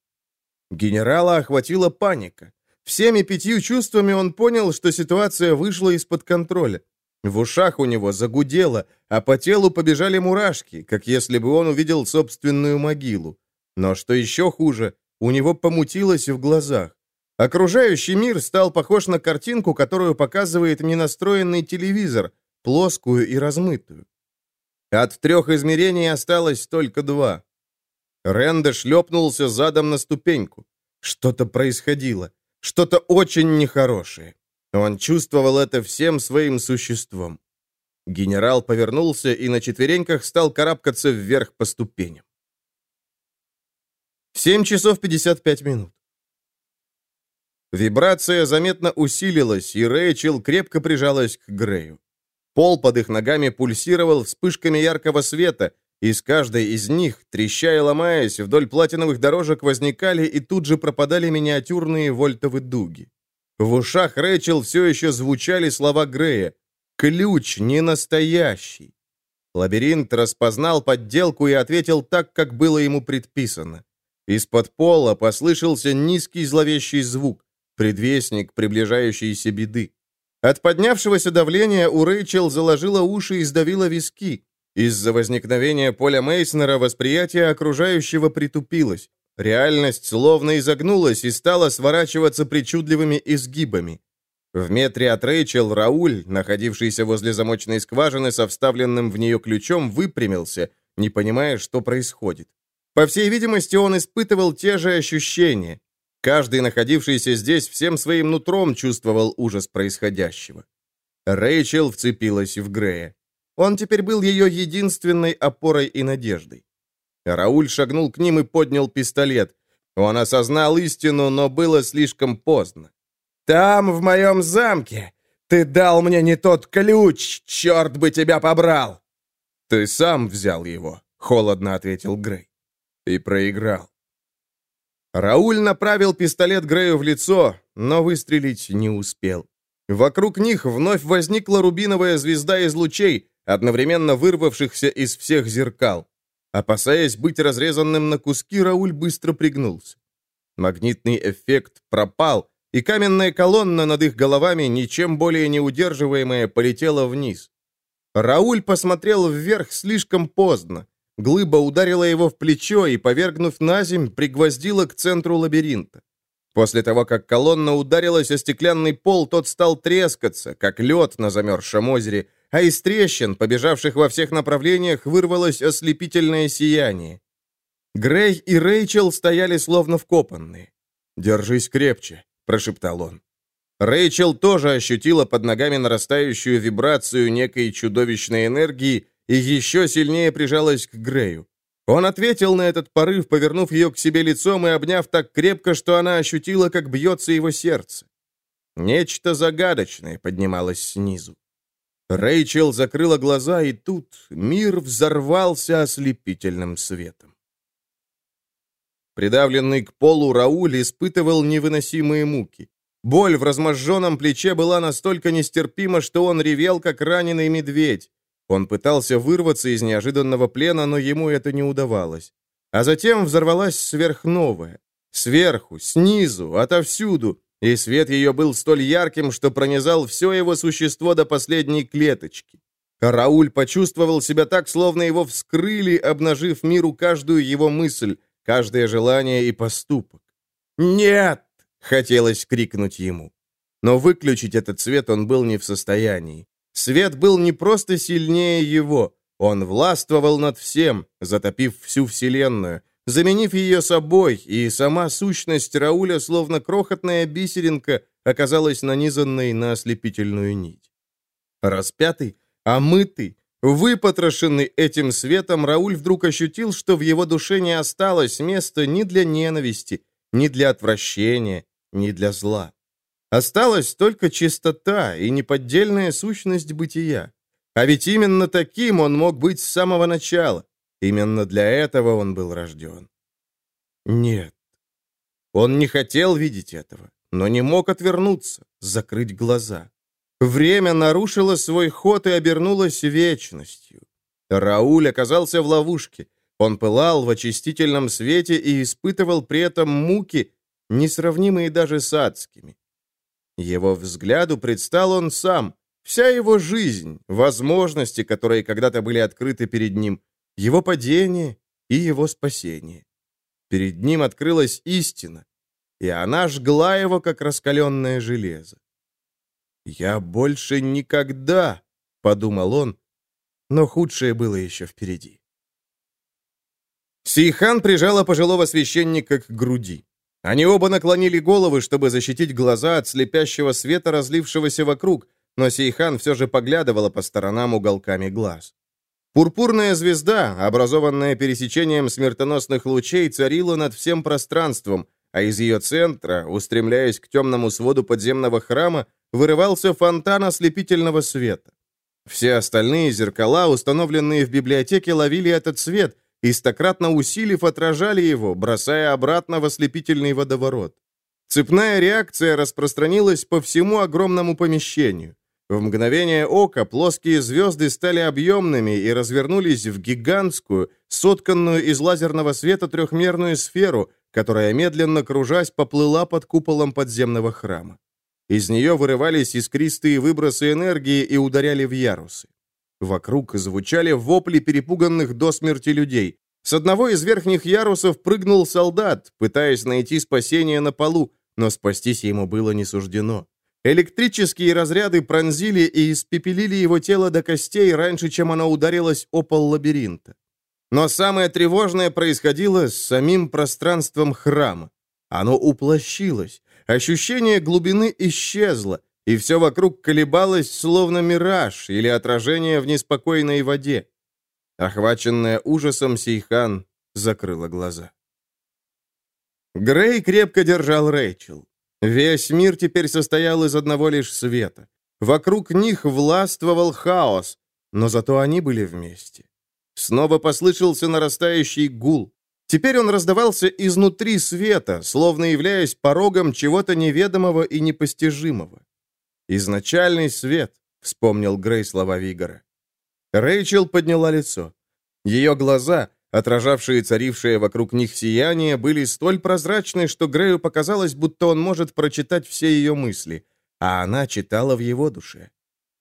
Генерала охватила паника. Всеми пятью чувствами он понял, что ситуация вышла из-под контроля. В ушах у него загудело, а по телу побежали мурашки, как если бы он увидел собственную могилу. Но что еще хуже, у него помутилось в глазах. Окружающий мир стал похож на картинку, которую показывает ненастроенный телевизор, плоскую и размытую. От трех измерений осталось только два. Ренда шлепнулся задом на ступеньку. Что-то происходило. Что-то очень нехорошее. Он чувствовал это всем своим существом. Генерал повернулся и на четвереньках стал карабкаться вверх по ступеням. 7 часов 55 минут. Вибрация заметно усилилась, и Рэйчел крепко прижалась к Грею. Пол под их ногами пульсировал вспышками яркого света, и с каждой из них, трещая и ломаясь, вдоль платиновых дорожек возникали и тут же пропадали миниатюрные вольтовые дуги. В ушах Рэйчел все еще звучали слова Грея. «Ключ не настоящий». Лабиринт распознал подделку и ответил так, как было ему предписано. Из-под пола послышался низкий зловещий звук, предвестник приближающейся беды. От поднявшегося давления у Рэйчел заложило уши и сдавило виски. Из-за возникновения поля Мейснера восприятие окружающего притупилось. Реальность словно изогнулась и стала сворачиваться причудливыми изгибами. В метре от Рэйчел Рауль, находившийся возле замочной скважины со вставленным в нее ключом, выпрямился, не понимая, что происходит. По всей видимости, он испытывал те же ощущения. Каждый, находившийся здесь, всем своим нутром чувствовал ужас происходящего. Рэйчел вцепилась в Грея. Он теперь был ее единственной опорой и надеждой. Рауль шагнул к ним и поднял пистолет. Он осознал истину, но было слишком поздно. «Там, в моем замке, ты дал мне не тот ключ, черт бы тебя побрал!» «Ты сам взял его», — холодно ответил Грей. «И проиграл». Рауль направил пистолет Грею в лицо, но выстрелить не успел. Вокруг них вновь возникла рубиновая звезда из лучей, одновременно вырвавшихся из всех зеркал. Опасаясь быть разрезанным на куски, Рауль быстро пригнулся. Магнитный эффект пропал, и каменная колонна над их головами, ничем более не удерживаемая, полетела вниз. Рауль посмотрел вверх слишком поздно. Глыба ударила его в плечо и, повергнув на земь, пригвоздила к центру лабиринта. После того, как колонна ударилась о стеклянный пол, тот стал трескаться, как лед на замерзшем озере, а из трещин, побежавших во всех направлениях, вырвалось ослепительное сияние. Грей и Рэйчел стояли словно вкопанные. «Держись крепче», — прошептал он. Рэйчел тоже ощутила под ногами нарастающую вибрацию некой чудовищной энергии и еще сильнее прижалась к Грею. Он ответил на этот порыв, повернув ее к себе лицом и обняв так крепко, что она ощутила, как бьется его сердце. Нечто загадочное поднималось снизу. Рэйчел закрыла глаза, и тут мир взорвался ослепительным светом. Придавленный к полу Рауль испытывал невыносимые муки. Боль в разможженном плече была настолько нестерпима, что он ревел, как раненый медведь. Он пытался вырваться из неожиданного плена, но ему это не удавалось. А затем взорвалась сверхновая. Сверху, снизу, отовсюду, и свет ее был столь ярким, что пронизал все его существо до последней клеточки. Рауль почувствовал себя так, словно его вскрыли, обнажив миру каждую его мысль, каждое желание и поступок. «Нет!» — хотелось крикнуть ему. Но выключить этот свет он был не в состоянии. Свет был не просто сильнее его, он властвовал над всем, затопив всю Вселенную, заменив ее собой, и сама сущность Рауля, словно крохотная бисеринка, оказалась нанизанной на ослепительную нить. Распятый, омытый, выпотрошенный этим светом, Рауль вдруг ощутил, что в его душе не осталось места ни для ненависти, ни для отвращения, ни для зла. Осталась только чистота и неподдельная сущность бытия. А ведь именно таким он мог быть с самого начала. Именно для этого он был рожден. Нет. Он не хотел видеть этого, но не мог отвернуться, закрыть глаза. Время нарушило свой ход и обернулось вечностью. Рауль оказался в ловушке. Он пылал в очистительном свете и испытывал при этом муки, несравнимые даже с адскими. Его взгляду предстал он сам, вся его жизнь, возможности, которые когда-то были открыты перед ним, его падение и его спасение. Перед ним открылась истина, и она жгла его, как раскаленное железо. «Я больше никогда», — подумал он, но худшее было еще впереди. Сейхан прижала пожилого священника к груди. Они оба наклонили головы, чтобы защитить глаза от слепящего света, разлившегося вокруг, но Сейхан все же поглядывала по сторонам уголками глаз. Пурпурная звезда, образованная пересечением смертоносных лучей, царила над всем пространством, а из ее центра, устремляясь к темному своду подземного храма, вырывался фонтан ослепительного света. Все остальные зеркала, установленные в библиотеке, ловили этот свет и, стократно усилив, отражали его, бросая обратно в ослепительный водоворот. Цепная реакция распространилась по всему огромному помещению. В мгновение ока плоские звезды стали объемными и развернулись в гигантскую, сотканную из лазерного света трехмерную сферу, которая, медленно кружась, поплыла под куполом подземного храма. Из нее вырывались искристые выбросы энергии и ударяли в ярусы. Вокруг звучали вопли перепуганных до смерти людей. С одного из верхних ярусов прыгнул солдат, пытаясь найти спасение на полу, но спастись ему было не суждено. Электрические разряды пронзили и испепелили его тело до костей раньше, чем оно ударилось о пол лабиринта. Но самое тревожное происходило с самим пространством храма. Оно уплощилось, ощущение глубины исчезло, и все вокруг колебалось, словно мираж или отражение в неспокойной воде. Охваченная ужасом, Сейхан закрыла глаза. Грей крепко держал Рэйчел. Весь мир теперь состоял из одного лишь света. Вокруг них властвовал хаос, но зато они были вместе. Снова послышался нарастающий гул. Теперь он раздавался изнутри света, словно являясь порогом чего-то неведомого и непостижимого. «Изначальный свет», — вспомнил Грей слова Вигора. Рэйчел подняла лицо. Ее глаза, Отражавшие царившее вокруг них сияние были столь прозрачны, что Грею показалось, будто он может прочитать все ее мысли, а она читала в его душе.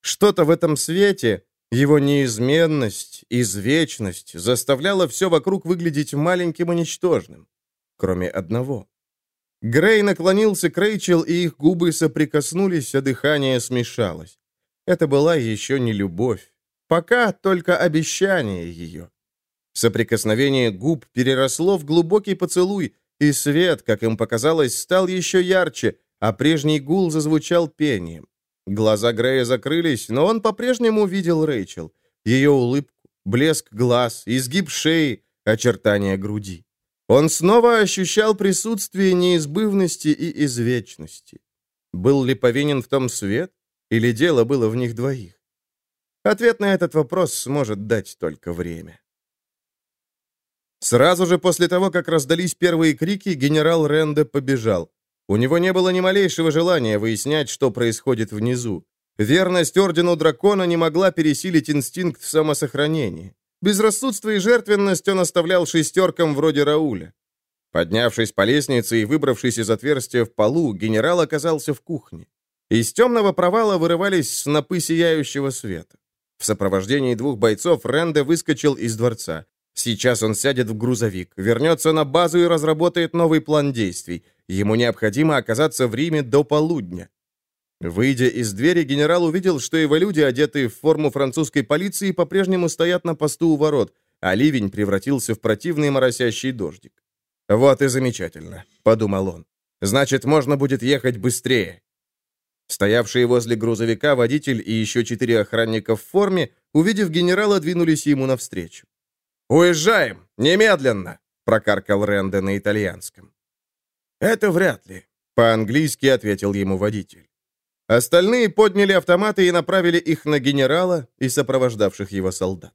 Что-то в этом свете, его неизменность, извечность, заставляло все вокруг выглядеть маленьким и ничтожным. Кроме одного. Грей наклонился к Рэйчел, и их губы соприкоснулись, а дыхание смешалось. Это была еще не любовь. Пока только обещание ее. Соприкосновение губ переросло в глубокий поцелуй, и свет, как им показалось, стал еще ярче, а прежний гул зазвучал пением. Глаза Грея закрылись, но он по-прежнему видел Рэйчел. Ее улыбку, блеск глаз, изгиб шеи, очертания груди. Он снова ощущал присутствие неизбывности и извечности. Был ли повинен в том свет, или дело было в них двоих? Ответ на этот вопрос сможет дать только время. Сразу же после того, как раздались первые крики, генерал Ренде побежал. У него не было ни малейшего желания выяснять, что происходит внизу. Верность Ордену Дракона не могла пересилить инстинкт самосохранения. Безрассудство и жертвенность он оставлял шестеркам вроде Рауля. Поднявшись по лестнице и выбравшись из отверстия в полу, генерал оказался в кухне. Из темного провала вырывались снопы сияющего света. В сопровождении двух бойцов Ренде выскочил из дворца. Сейчас он сядет в грузовик, вернется на базу и разработает новый план действий. Ему необходимо оказаться в Риме до полудня. Выйдя из двери, генерал увидел, что его люди, одетые в форму французской полиции, по-прежнему стоят на посту у ворот, а ливень превратился в противный моросящий дождик. «Вот и замечательно», — подумал он. «Значит, можно будет ехать быстрее». Стоявшие возле грузовика водитель и еще четыре охранника в форме, увидев генерала, двинулись ему навстречу. «Уезжаем! Немедленно!» — прокаркал Ренде на итальянском. «Это вряд ли», — по-английски ответил ему водитель. Остальные подняли автоматы и направили их на генерала и сопровождавших его солдат.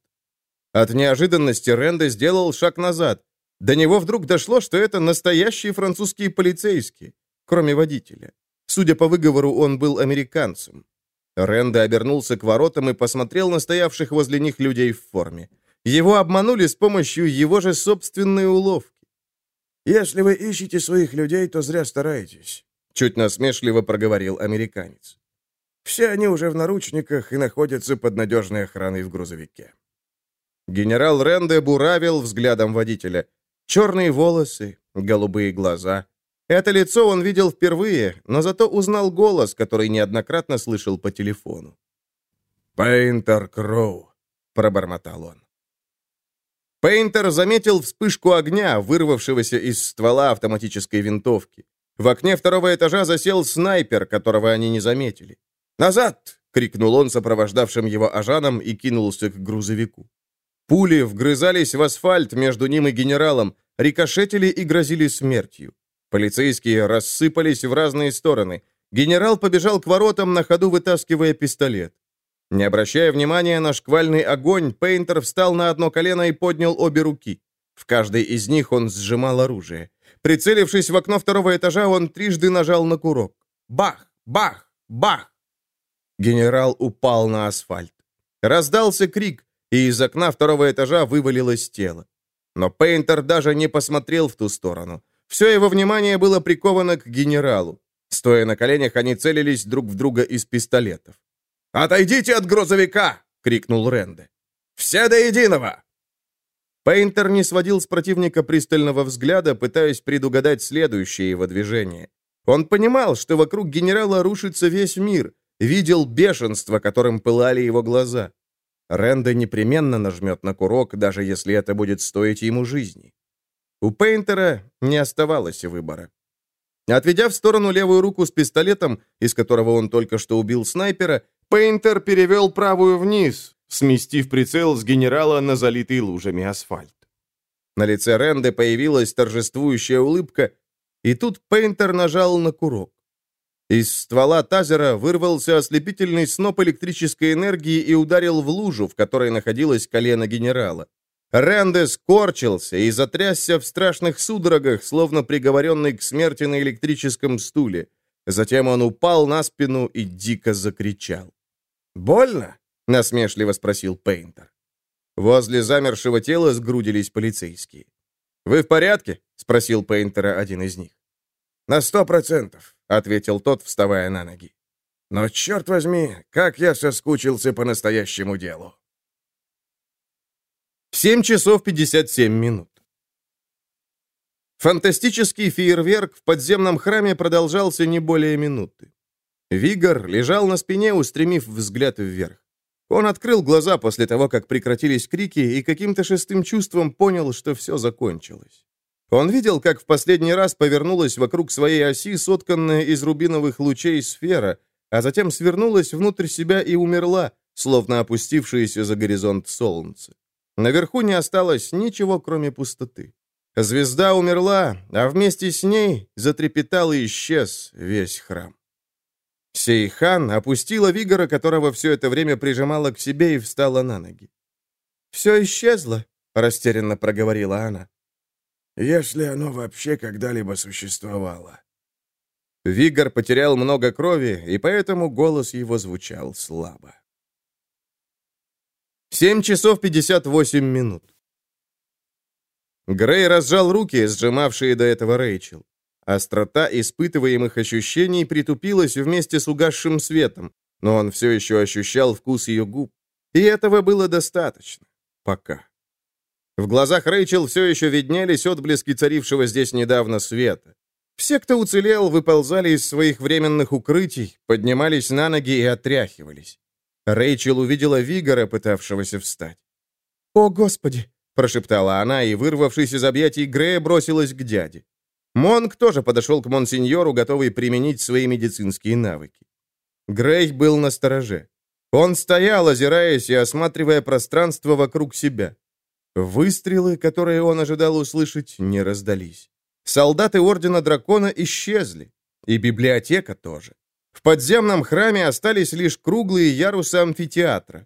От неожиданности Ренде сделал шаг назад. До него вдруг дошло, что это настоящие французские полицейские, кроме водителя. Судя по выговору, он был американцем. Ренде обернулся к воротам и посмотрел на стоявших возле них людей в форме. Его обманули с помощью его же собственной уловки. «Если вы ищете своих людей, то зря стараетесь», — чуть насмешливо проговорил американец. «Все они уже в наручниках и находятся под надежной охраной в грузовике». Генерал Ренде буравил взглядом водителя. Черные волосы, голубые глаза. Это лицо он видел впервые, но зато узнал голос, который неоднократно слышал по телефону. «Пейнтер Кроу», — пробормотал он. Пейнтер заметил вспышку огня, вырвавшегося из ствола автоматической винтовки. В окне второго этажа засел снайпер, которого они не заметили. «Назад!» — крикнул он сопровождавшим его ажанам и кинулся к грузовику. Пули вгрызались в асфальт между ним и генералом, рикошетили и грозили смертью. Полицейские рассыпались в разные стороны. Генерал побежал к воротам, на ходу вытаскивая пистолет. Не обращая внимания на шквальный огонь, Пейнтер встал на одно колено и поднял обе руки. В каждой из них он сжимал оружие. Прицелившись в окно второго этажа, он трижды нажал на курок. Бах! Бах! Бах! Генерал упал на асфальт. Раздался крик, и из окна второго этажа вывалилось тело. Но Пейнтер даже не посмотрел в ту сторону. Все его внимание было приковано к генералу. Стоя на коленях, они целились друг в друга из пистолетов. «Отойдите от грузовика!» — крикнул Ренде. «Все до единого!» Пейнтер не сводил с противника пристального взгляда, пытаясь предугадать следующее его движение. Он понимал, что вокруг генерала рушится весь мир, видел бешенство, которым пылали его глаза. Ренде непременно нажмет на курок, даже если это будет стоить ему жизни. У Пейнтера не оставалось выбора. Отведя в сторону левую руку с пистолетом, из которого он только что убил снайпера, Пейнтер перевел правую вниз, сместив прицел с генерала на залитый лужами асфальт. На лице Ренде появилась торжествующая улыбка, и тут Пейнтер нажал на курок. Из ствола тазера вырвался ослепительный сноп электрической энергии и ударил в лужу, в которой находилось колено генерала. Ренде скорчился и затрясся в страшных судорогах, словно приговоренный к смерти на электрическом стуле. Затем он упал на спину и дико закричал. «Больно?» — насмешливо спросил Пейнтер. Возле замершего тела сгрудились полицейские. «Вы в порядке?» — спросил Пейнтера один из них. «На сто процентов», — ответил тот, вставая на ноги. «Но, черт возьми, как я соскучился по настоящему делу!» 7 часов 57 минут. Фантастический фейерверк в подземном храме продолжался не более минуты. Вигор лежал на спине, устремив взгляд вверх. Он открыл глаза после того, как прекратились крики, и каким-то шестым чувством понял, что все закончилось. Он видел, как в последний раз повернулась вокруг своей оси сотканная из рубиновых лучей сфера, а затем свернулась внутрь себя и умерла, словно опустившееся за горизонт солнце. Наверху не осталось ничего, кроме пустоты. Звезда умерла, а вместе с ней затрепетал и исчез весь храм. Сейхан опустила Вигора, которого все это время прижимала к себе, и встала на ноги. «Все исчезло», — растерянно проговорила она. «Если оно вообще когда-либо существовало». Вигор потерял много крови, и поэтому голос его звучал слабо. 7 часов 58 минут. Грей разжал руки, сжимавшие до этого Рэйчел. Острота испытываемых ощущений притупилась вместе с угасшим светом, но он все еще ощущал вкус ее губ. И этого было достаточно. Пока. В глазах Рэйчел все еще виднелись отблески царившего здесь недавно света. Все, кто уцелел, выползали из своих временных укрытий, поднимались на ноги и отряхивались. Рэйчел увидела Вигора, пытавшегося встать. «О, Господи!» — прошептала она и, вырвавшись из объятий Грея, бросилась к дяде. Монг тоже подошел к монсеньору, готовый применить свои медицинские навыки. Грей был на стороже. Он стоял, озираясь и осматривая пространство вокруг себя. Выстрелы, которые он ожидал услышать, не раздались. Солдаты Ордена Дракона исчезли. И библиотека тоже. В подземном храме остались лишь круглые ярусы амфитеатра.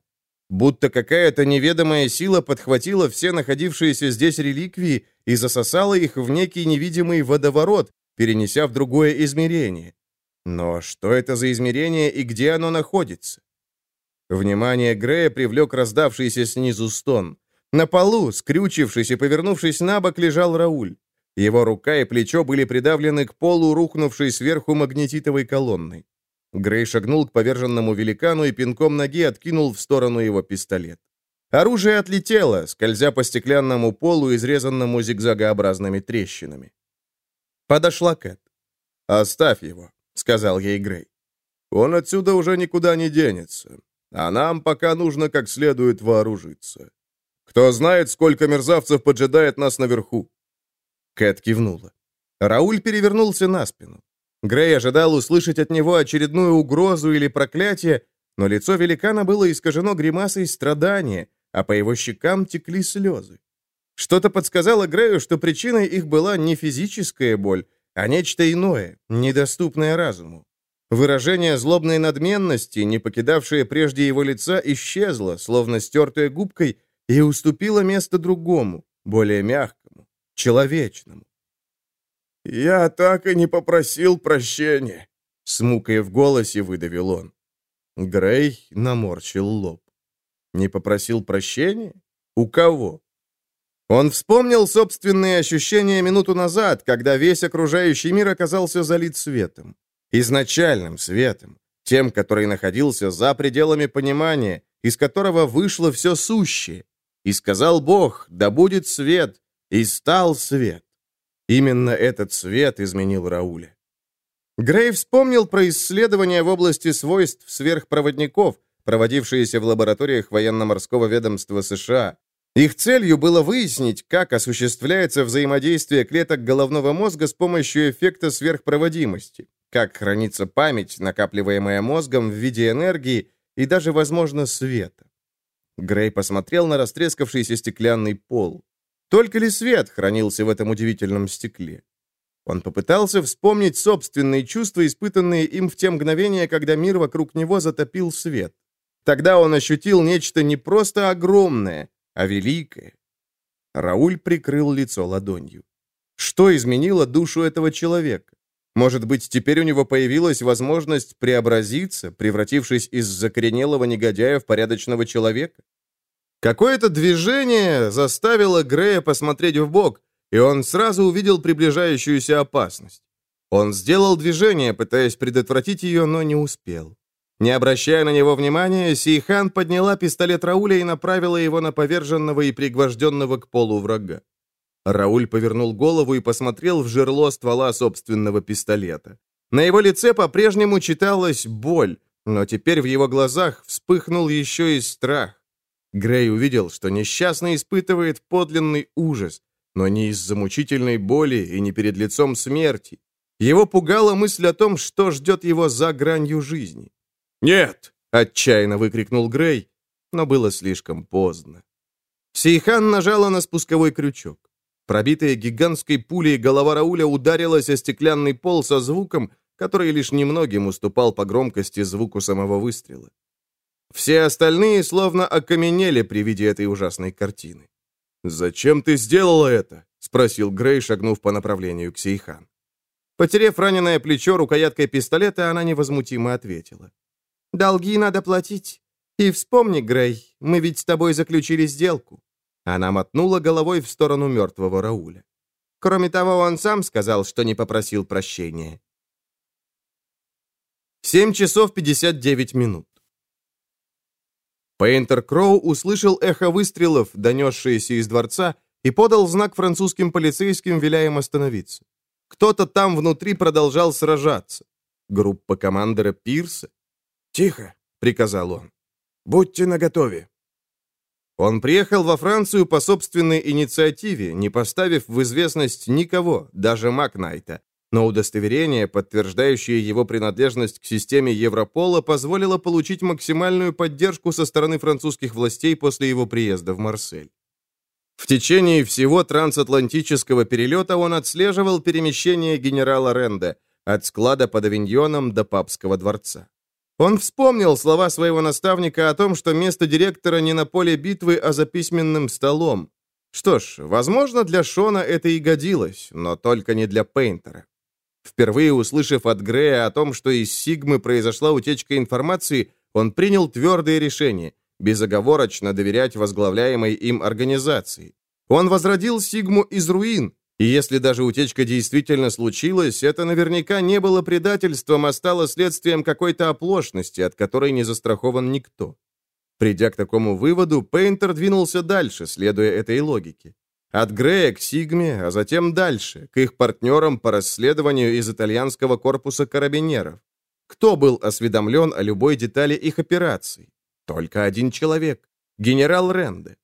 Будто какая-то неведомая сила подхватила все находившиеся здесь реликвии и засосала их в некий невидимый водоворот, перенеся в другое измерение. Но что это за измерение и где оно находится? Внимание Грея привлек раздавшийся снизу стон. На полу, скрючившись и повернувшись на бок, лежал Рауль. Его рука и плечо были придавлены к полу, рухнувшей сверху магнетитовой колонной. Грей шагнул к поверженному великану и пинком ноги откинул в сторону его пистолет. Оружие отлетело, скользя по стеклянному полу, изрезанному зигзагообразными трещинами. Подошла Кэт. «Оставь его», — сказал ей Грей. «Он отсюда уже никуда не денется, а нам пока нужно как следует вооружиться. Кто знает, сколько мерзавцев поджидает нас наверху». Кэт кивнула. Рауль перевернулся на спину. Грей ожидал услышать от него очередную угрозу или проклятие, но лицо великана было искажено гримасой страдания, а по его щекам текли слезы. Что-то подсказало Грею, что причиной их была не физическая боль, а нечто иное, недоступное разуму. Выражение злобной надменности, не покидавшее прежде его лица, исчезло, словно стертое губкой, и уступило место другому, более мягкому, человечному. «Я так и не попросил прощения», — с мукой в голосе выдавил он. Грей наморщил лоб. «Не попросил прощения? У кого?» Он вспомнил собственные ощущения минуту назад, когда весь окружающий мир оказался залит светом. Изначальным светом. Тем, который находился за пределами понимания, из которого вышло все сущее. И сказал Бог, да будет свет, и стал свет. Именно этот свет изменил Рауля. Грей вспомнил про исследования в области свойств сверхпроводников, проводившиеся в лабораториях военно-морского ведомства США. Их целью было выяснить, как осуществляется взаимодействие клеток головного мозга с помощью эффекта сверхпроводимости, как хранится память, накапливаемая мозгом в виде энергии и даже, возможно, света. Грей посмотрел на растрескавшийся стеклянный пол. Только ли свет хранился в этом удивительном стекле? Он попытался вспомнить собственные чувства, испытанные им в те мгновения, когда мир вокруг него затопил свет. Тогда он ощутил нечто не просто огромное, а великое. Рауль прикрыл лицо ладонью. Что изменило душу этого человека? Может быть, теперь у него появилась возможность преобразиться, превратившись из закоренелого негодяя в порядочного человека? Какое-то движение заставило Грея посмотреть в бок, и он сразу увидел приближающуюся опасность. Он сделал движение, пытаясь предотвратить ее, но не успел. Не обращая на него внимания, Сейхан подняла пистолет Рауля и направила его на поверженного и пригвожденного к полу врага. Рауль повернул голову и посмотрел в жерло ствола собственного пистолета. На его лице по-прежнему читалась боль, но теперь в его глазах вспыхнул еще и страх. Грей увидел, что несчастный испытывает подлинный ужас, но не из-за мучительной боли и не перед лицом смерти. Его пугала мысль о том, что ждет его за гранью жизни. «Нет!» — отчаянно выкрикнул Грей, но было слишком поздно. Сейхан нажала на спусковой крючок. Пробитая гигантской пулей голова Рауля ударилась о стеклянный пол со звуком, который лишь немногим уступал по громкости звуку самого выстрела. Все остальные словно окаменели при виде этой ужасной картины. «Зачем ты сделала это?» — спросил Грей, шагнув по направлению к Сейхан. Потерев раненое плечо рукояткой пистолета, она невозмутимо ответила. «Долги надо платить. И вспомни, Грей, мы ведь с тобой заключили сделку». Она мотнула головой в сторону мертвого Рауля. Кроме того, он сам сказал, что не попросил прощения. Семь часов пятьдесят девять минут. Пейнтер Кроу услышал эхо выстрелов, донесшиеся из дворца, и подал знак французским полицейским, веля им остановиться. Кто-то там внутри продолжал сражаться. Группа командора Пирса? «Тихо!» — приказал он. «Будьте наготове!» Он приехал во Францию по собственной инициативе, не поставив в известность никого, даже Макнайта. Но удостоверение, подтверждающее его принадлежность к системе Европола, позволило получить максимальную поддержку со стороны французских властей после его приезда в Марсель. В течение всего трансатлантического перелета он отслеживал перемещение генерала Ренда от склада под Авиньоном до Папского дворца. Он вспомнил слова своего наставника о том, что место директора не на поле битвы, а за письменным столом. Что ж, возможно, для Шона это и годилось, но только не для Пейнтера. Впервые услышав от Грея о том, что из Сигмы произошла утечка информации, он принял твердое решение безоговорочно доверять возглавляемой им организации. Он возродил Сигму из руин, и если даже утечка действительно случилась, это наверняка не было предательством, а стало следствием какой-то оплошности, от которой не застрахован никто. Придя к такому выводу, Пейнтер двинулся дальше, следуя этой логике. От Грея к Сигме, а затем дальше, к их партнерам по расследованию из итальянского корпуса карабинеров. Кто был осведомлен о любой детали их операций? Только один человек — генерал Ренде.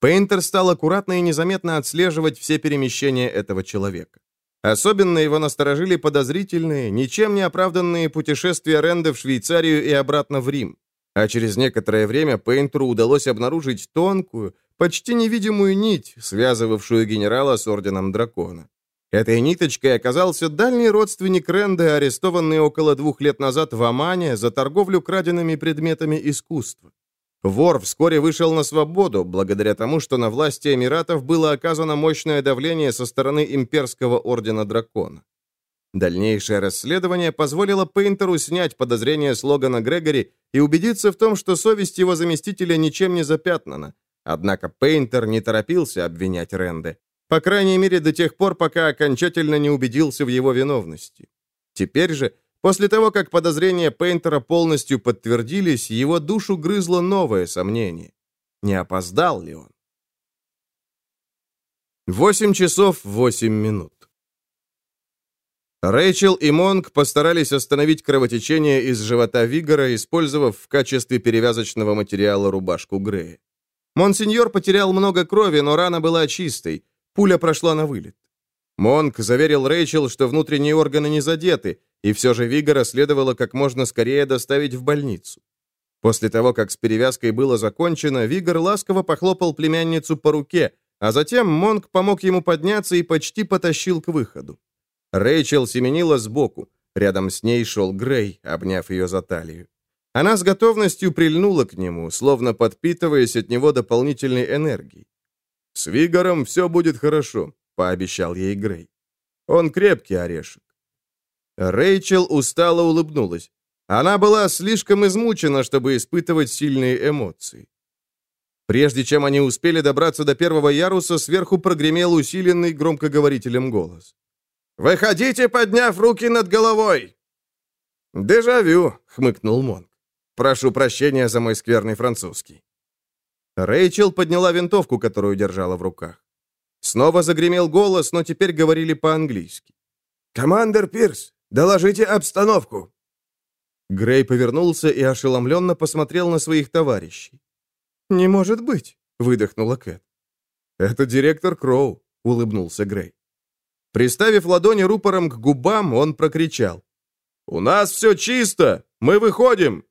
Пейнтер стал аккуратно и незаметно отслеживать все перемещения этого человека. Особенно его насторожили подозрительные, ничем не оправданные путешествия Ренда в Швейцарию и обратно в Рим. А через некоторое время Пейнтеру удалось обнаружить тонкую, почти невидимую нить, связывавшую генерала с Орденом Дракона. Этой ниточкой оказался дальний родственник Ренда, арестованный около двух лет назад в Омане за торговлю краденными предметами искусства. Вор вскоре вышел на свободу, благодаря тому, что на власти Эмиратов было оказано мощное давление со стороны имперского ордена Дракона. Дальнейшее расследование позволило Пейнтеру снять подозрения с Логана Грегори и убедиться в том, что совесть его заместителя ничем не запятнана. Однако Пейнтер не торопился обвинять Ренде. По крайней мере, до тех пор, пока окончательно не убедился в его виновности. Теперь же, после того, как подозрения Пейнтера полностью подтвердились, его душу грызло новое сомнение. Не опоздал ли он? 8 часов 8 минут. Рэйчел и Монг постарались остановить кровотечение из живота Вигора, использовав в качестве перевязочного материала рубашку Грея. Монсеньор потерял много крови, но рана была чистой. Пуля прошла на вылет. Монк заверил Рэйчел, что внутренние органы не задеты, и все же Вигора следовало как можно скорее доставить в больницу. После того, как с перевязкой было закончено, Вигор ласково похлопал племянницу по руке, а затем Монк помог ему подняться и почти потащил к выходу. Рэйчел семенила сбоку. Рядом с ней шел Грей, обняв ее за талию. Она с готовностью прильнула к нему, словно подпитываясь от него дополнительной энергией. «С Вигором все будет хорошо», — пообещал ей Грей. «Он крепкий орешек». Рэйчел устало улыбнулась. Она была слишком измучена, чтобы испытывать сильные эмоции. Прежде чем они успели добраться до первого яруса, сверху прогремел усиленный громкоговорителем голос. «Выходите, подняв руки над головой!» «Дежавю», — хмыкнул Монг. «Прошу прощения за мой скверный французский». Рэйчел подняла винтовку, которую держала в руках. Снова загремел голос, но теперь говорили по-английски. «Командер Пирс, доложите обстановку!» Грей повернулся и ошеломленно посмотрел на своих товарищей. «Не может быть!» — выдохнула Кэт. «Это директор Кроу», — улыбнулся Грей. Приставив ладони рупором к губам, он прокричал. «У нас все чисто! Мы выходим!»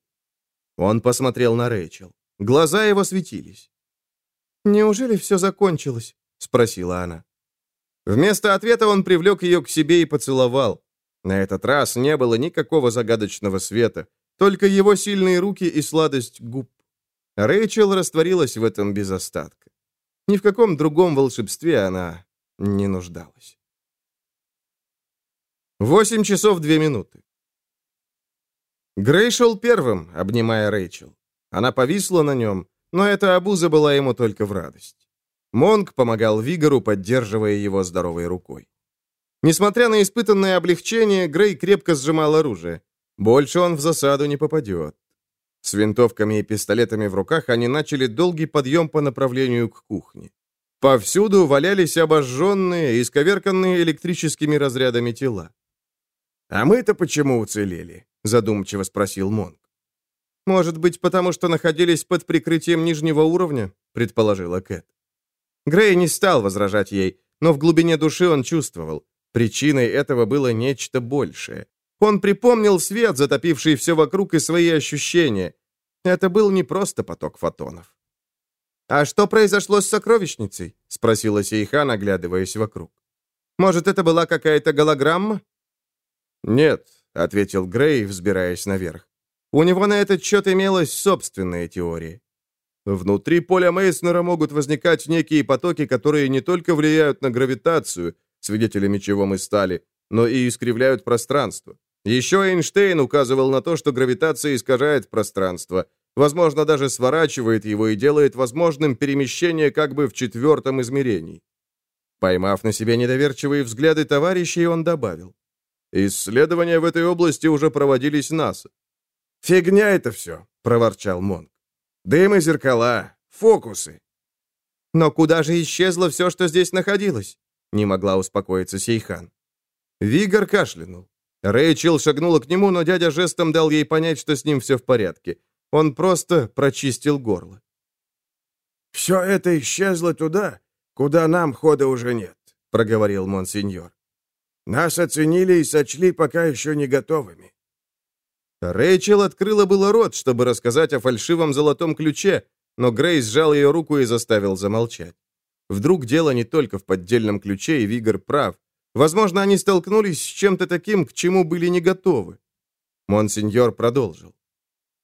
Он посмотрел на Рэйчел. Глаза его светились. «Неужели все закончилось?» — спросила она. Вместо ответа он привлек ее к себе и поцеловал. На этот раз не было никакого загадочного света, только его сильные руки и сладость губ. Рэйчел растворилась в этом без остатка. Ни в каком другом волшебстве она не нуждалась. Восемь часов две минуты. Грей шел первым, обнимая Рэйчел. Она повисла на нем, но эта обуза была ему только в радость. Монг помогал Вигору, поддерживая его здоровой рукой. Несмотря на испытанное облегчение, Грей крепко сжимал оружие. Больше он в засаду не попадет. С винтовками и пистолетами в руках они начали долгий подъем по направлению к кухне. Повсюду валялись обожженные, исковерканные электрическими разрядами тела. «А мы-то почему уцелели?» — задумчиво спросил Монг. Может быть, потому что находились под прикрытием нижнего уровня, предположила Кэт. Грей не стал возражать ей, но в глубине души он чувствовал. Причиной этого было нечто большее. Он припомнил свет, затопивший все вокруг, и свои ощущения. Это был не просто поток фотонов. «А что произошло с сокровищницей?» — спросила Сейхан, оглядываясь вокруг. «Может, это была какая-то голограмма?» «Нет», — ответил Грей, взбираясь наверх. У него на этот счет имелась собственная теория. Внутри поля Мейснера могут возникать некие потоки, которые не только влияют на гравитацию, свидетелями чего мы стали, но и искривляют пространство. Еще Эйнштейн указывал на то, что гравитация искажает пространство, возможно, даже сворачивает его и делает возможным перемещение как бы в четвертом измерении. Поймав на себе недоверчивые взгляды товарищей, он добавил. «Исследования в этой области уже проводились НАСА». «Фигня это все», — проворчал Монг. «Дым и зеркала, фокусы». «Но куда же исчезло все, что здесь находилось?» — не могла успокоиться Сейхан. Вигор кашлянул. Рэйчел шагнула к нему, но дядя жестом дал ей понять, что с ним все в порядке. Он просто прочистил горло. «Все это исчезло туда, куда нам хода уже нет», — проговорил монсеньор. «Нас оценили и сочли пока еще не готовыми». Рэйчел открыла было рот, чтобы рассказать о фальшивом золотом ключе, но Грей сжал ее руку и заставил замолчать. Вдруг дело не только в поддельном ключе, и Вигор прав. Возможно, они столкнулись с чем-то таким, к чему были не готовы. Монсеньор продолжил.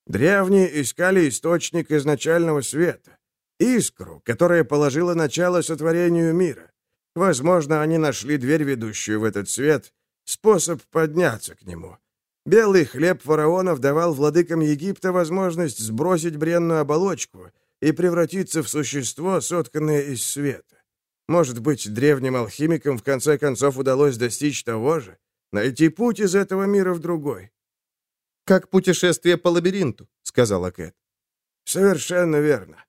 Древние искали источник изначального света, искру, которая положила начало сотворению мира. Возможно, они нашли дверь, ведущую в этот свет, способ подняться к нему. Белый хлеб фараонов давал владыкам Египта возможность сбросить бренную оболочку и превратиться в существо, сотканное из света. Может быть, древним алхимикам в конце концов удалось достичь того же, найти путь из этого мира в другой. «Как путешествие по лабиринту», — сказала Кэт. «Совершенно верно.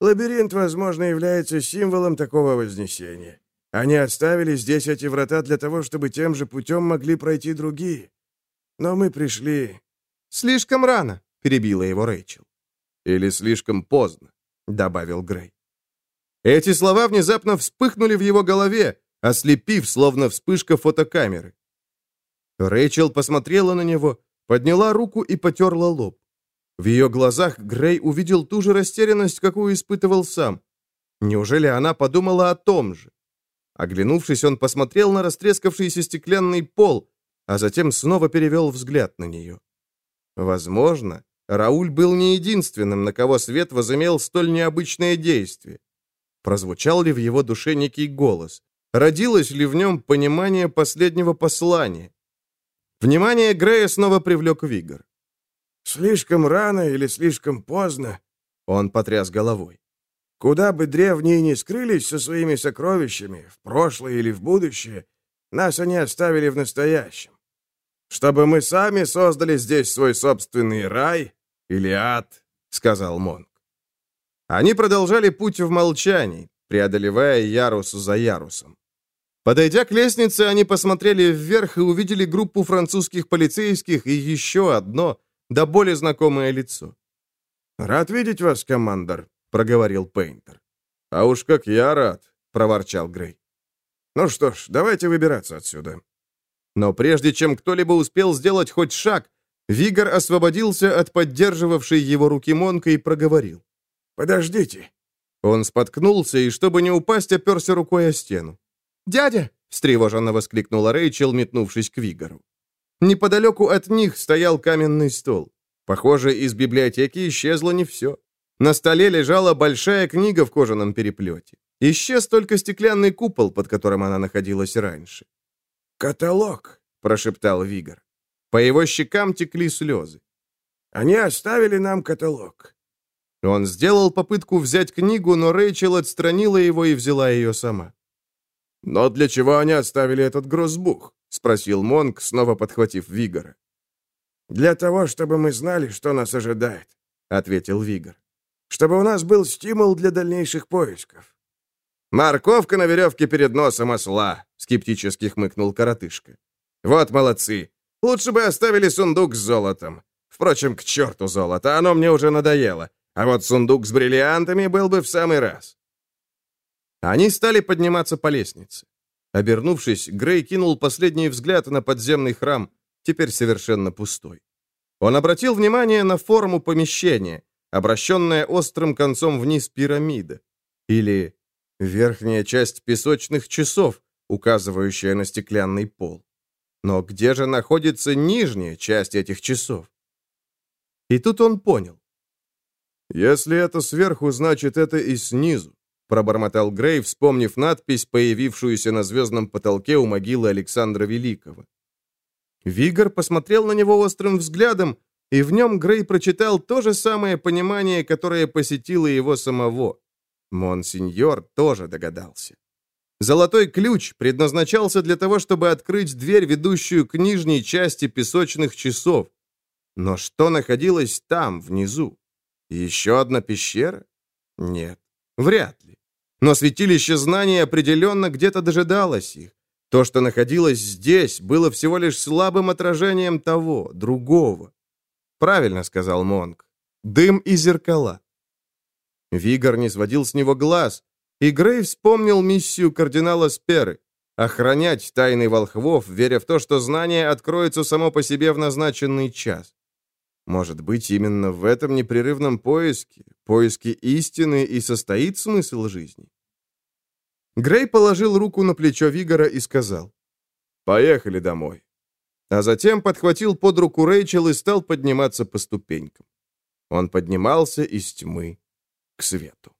Лабиринт, возможно, является символом такого вознесения. Они оставили здесь эти врата для того, чтобы тем же путем могли пройти другие. Но мы пришли...» «Слишком рано», — перебила его Рэйчел. «Или слишком поздно», — добавил Грей. Эти слова внезапно вспыхнули в его голове, ослепив, словно вспышка фотокамеры. Рэйчел посмотрела на него, Подняла руку и потерла лоб. В ее глазах Грей увидел ту же растерянность, какую испытывал сам. Неужели она подумала о том же? Оглянувшись, он посмотрел на растрескавшийся стеклянный пол, а затем снова перевел взгляд на нее. Возможно, Рауль был не единственным, на кого свет возымел столь необычное действие. Прозвучал ли в его душе некий голос? Родилось ли в нем понимание последнего послания? Внимание Грея снова привлек Вигор. «Слишком рано или слишком поздно?» Он потряс головой. «Куда бы древние ни скрылись со своими сокровищами, в прошлое или в будущее, нас они оставили в настоящем. Чтобы мы сами создали здесь свой собственный рай или ад», — сказал Монг. Они продолжали путь в молчании, преодолевая ярус за ярусом. Подойдя к лестнице, они посмотрели вверх и увидели группу французских полицейских и еще одно, да более знакомое лицо. «Рад видеть вас, командор», — проговорил Пейнтер. «А уж как я рад», — проворчал Грей. «Ну что ж, давайте выбираться отсюда». Но прежде чем кто-либо успел сделать хоть шаг, Вигор освободился от поддерживавшей его руки Монка и проговорил. «Подождите». Он споткнулся и, чтобы не упасть, оперся рукой о стену. «Дядя!» — встревоженно воскликнула Рэйчел, метнувшись к Вигору. Неподалеку от них стоял каменный стол. Похоже, из библиотеки исчезло не все. На столе лежала большая книга в кожаном переплете. Исчез только стеклянный купол, под которым она находилась раньше. «Каталог», — прошептал Вигор. По его щекам текли слезы. «Они оставили нам каталог». Он сделал попытку взять книгу, но Рэйчел отстранила его и взяла ее сама. «Но для чего они оставили этот грозбух?» — спросил Монк, снова подхватив Вигора. «Для того, чтобы мы знали, что нас ожидает», — ответил Вигор. «Чтобы у нас был стимул для дальнейших поисков». «Морковка на веревке перед носом осла», — скептически хмыкнул коротышка. «Вот молодцы. Лучше бы оставили сундук с золотом. Впрочем, к черту золото, оно мне уже надоело. А вот сундук с бриллиантами был бы в самый раз. Они стали подниматься по лестнице. Обернувшись, Грей кинул последний взгляд на подземный храм, теперь совершенно пустой. Он обратил внимание на форму помещения, обращенная острым концом вниз пирамида, или верхняя часть песочных часов, указывающая на стеклянный пол. Но где же находится нижняя часть этих часов? И тут он понял. «Если это сверху, значит, это и снизу», пробормотал Грей, вспомнив надпись, появившуюся на звездном потолке у могилы Александра Великого. Вигор посмотрел на него острым взглядом, и в нем Грей прочитал то же самое понимание, которое посетило его самого. Монсеньор тоже догадался. Золотой ключ предназначался для того, чтобы открыть дверь, ведущую к нижней части песочных часов. Но что находилось там, внизу? Еще одна пещера? Нет, вряд ли. Но святилище знаний определенно где-то дожидалось их. То, что находилось здесь, было всего лишь слабым отражением того, другого. Правильно сказал Монг. Дым и зеркала. Вигор не сводил с него глаз, и Грей вспомнил миссию кардинала Сперы — охранять тайны волхвов, веря в то, что знание откроется само по себе в назначенный час. Может быть, именно в этом непрерывном поиске, поиске истины и состоит смысл жизни? Грей положил руку на плечо Вигора и сказал, «Поехали домой». А затем подхватил под руку Рэйчел и стал подниматься по ступенькам. Он поднимался из тьмы к свету.